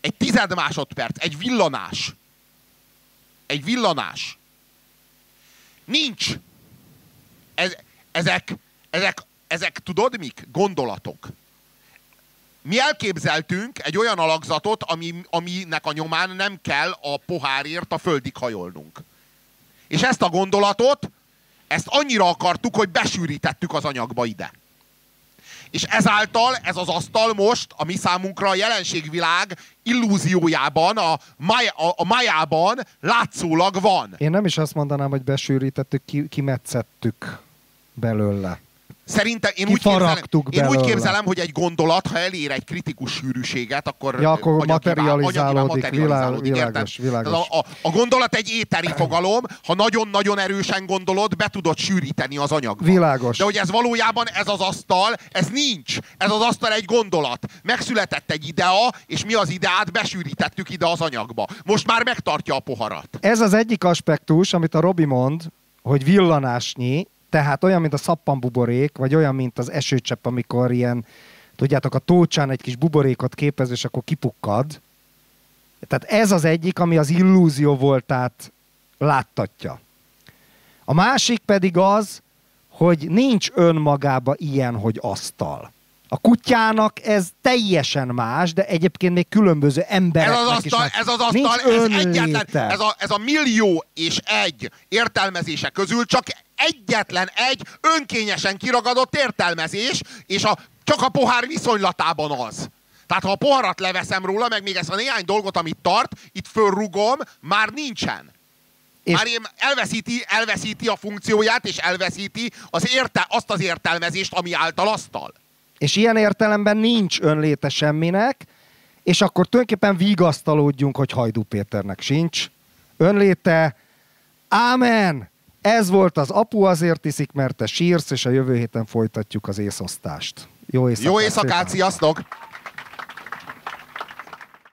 Egy tized másodperc, egy villanás. Egy villanás. Nincs. Ez, ezek, ezek, ezek tudod mik? Gondolatok. Mi elképzeltünk egy olyan alakzatot, ami, aminek a nyomán nem kell a pohárért a földig hajolnunk. És ezt a gondolatot, ezt annyira akartuk, hogy besűrítettük az anyagba ide. És ezáltal ez az asztal most a mi számunkra a jelenségvilág illúziójában, a, maj, a, a májában látszólag van. Én nem is azt mondanám, hogy besűrítettük, ki, kimetszettük belőle. Szerintem én úgy, képzelem, én úgy képzelem, hogy egy gondolat, ha elér egy kritikus sűrűséget, akkor, ja, akkor materializálódik, materializálódik világos, világos. A, a, a gondolat egy éteri fogalom, ha nagyon-nagyon erősen gondolod, be tudod sűríteni az anyagba. Világos. De hogy ez valójában ez az asztal, ez nincs. Ez az asztal egy gondolat. Megszületett egy idea, és mi az ideát besűrítettük ide az anyagba. Most már megtartja a poharat. Ez az egyik aspektus, amit a Robi mond, hogy villanásnyi, tehát olyan, mint a szappanbuborék, vagy olyan, mint az esőcsepp, amikor ilyen, tudjátok, a tócsán egy kis buborékot képez, és akkor kipukkad. Tehát ez az egyik, ami az illúzió voltát láttatja. A másik pedig az, hogy nincs önmagába ilyen, hogy asztal. A kutyának ez teljesen más, de egyébként még különböző embereknek ez az asztal, is. Ez az asztal, ez egyetlen, ez a, ez a millió és egy értelmezése közül csak egyetlen egy önkényesen kiragadott értelmezés, és a, csak a pohár viszonylatában az. Tehát ha a poharat leveszem róla, meg még ezt a néhány dolgot, amit tart, itt fölrugom, már nincsen. És már elveszíti, elveszíti a funkcióját, és elveszíti az érte, azt az értelmezést, ami által asztal. És ilyen értelemben nincs önléte semminek, és akkor tulajdonképpen vigasztalódjunk, hogy Hajdú Péternek sincs önléte. Ámen! Ez volt az Apu azért iszik, mert te sírsz, és a jövő héten folytatjuk az észosztást. Jó éjszakát! Jó éjszakát, sziasztok!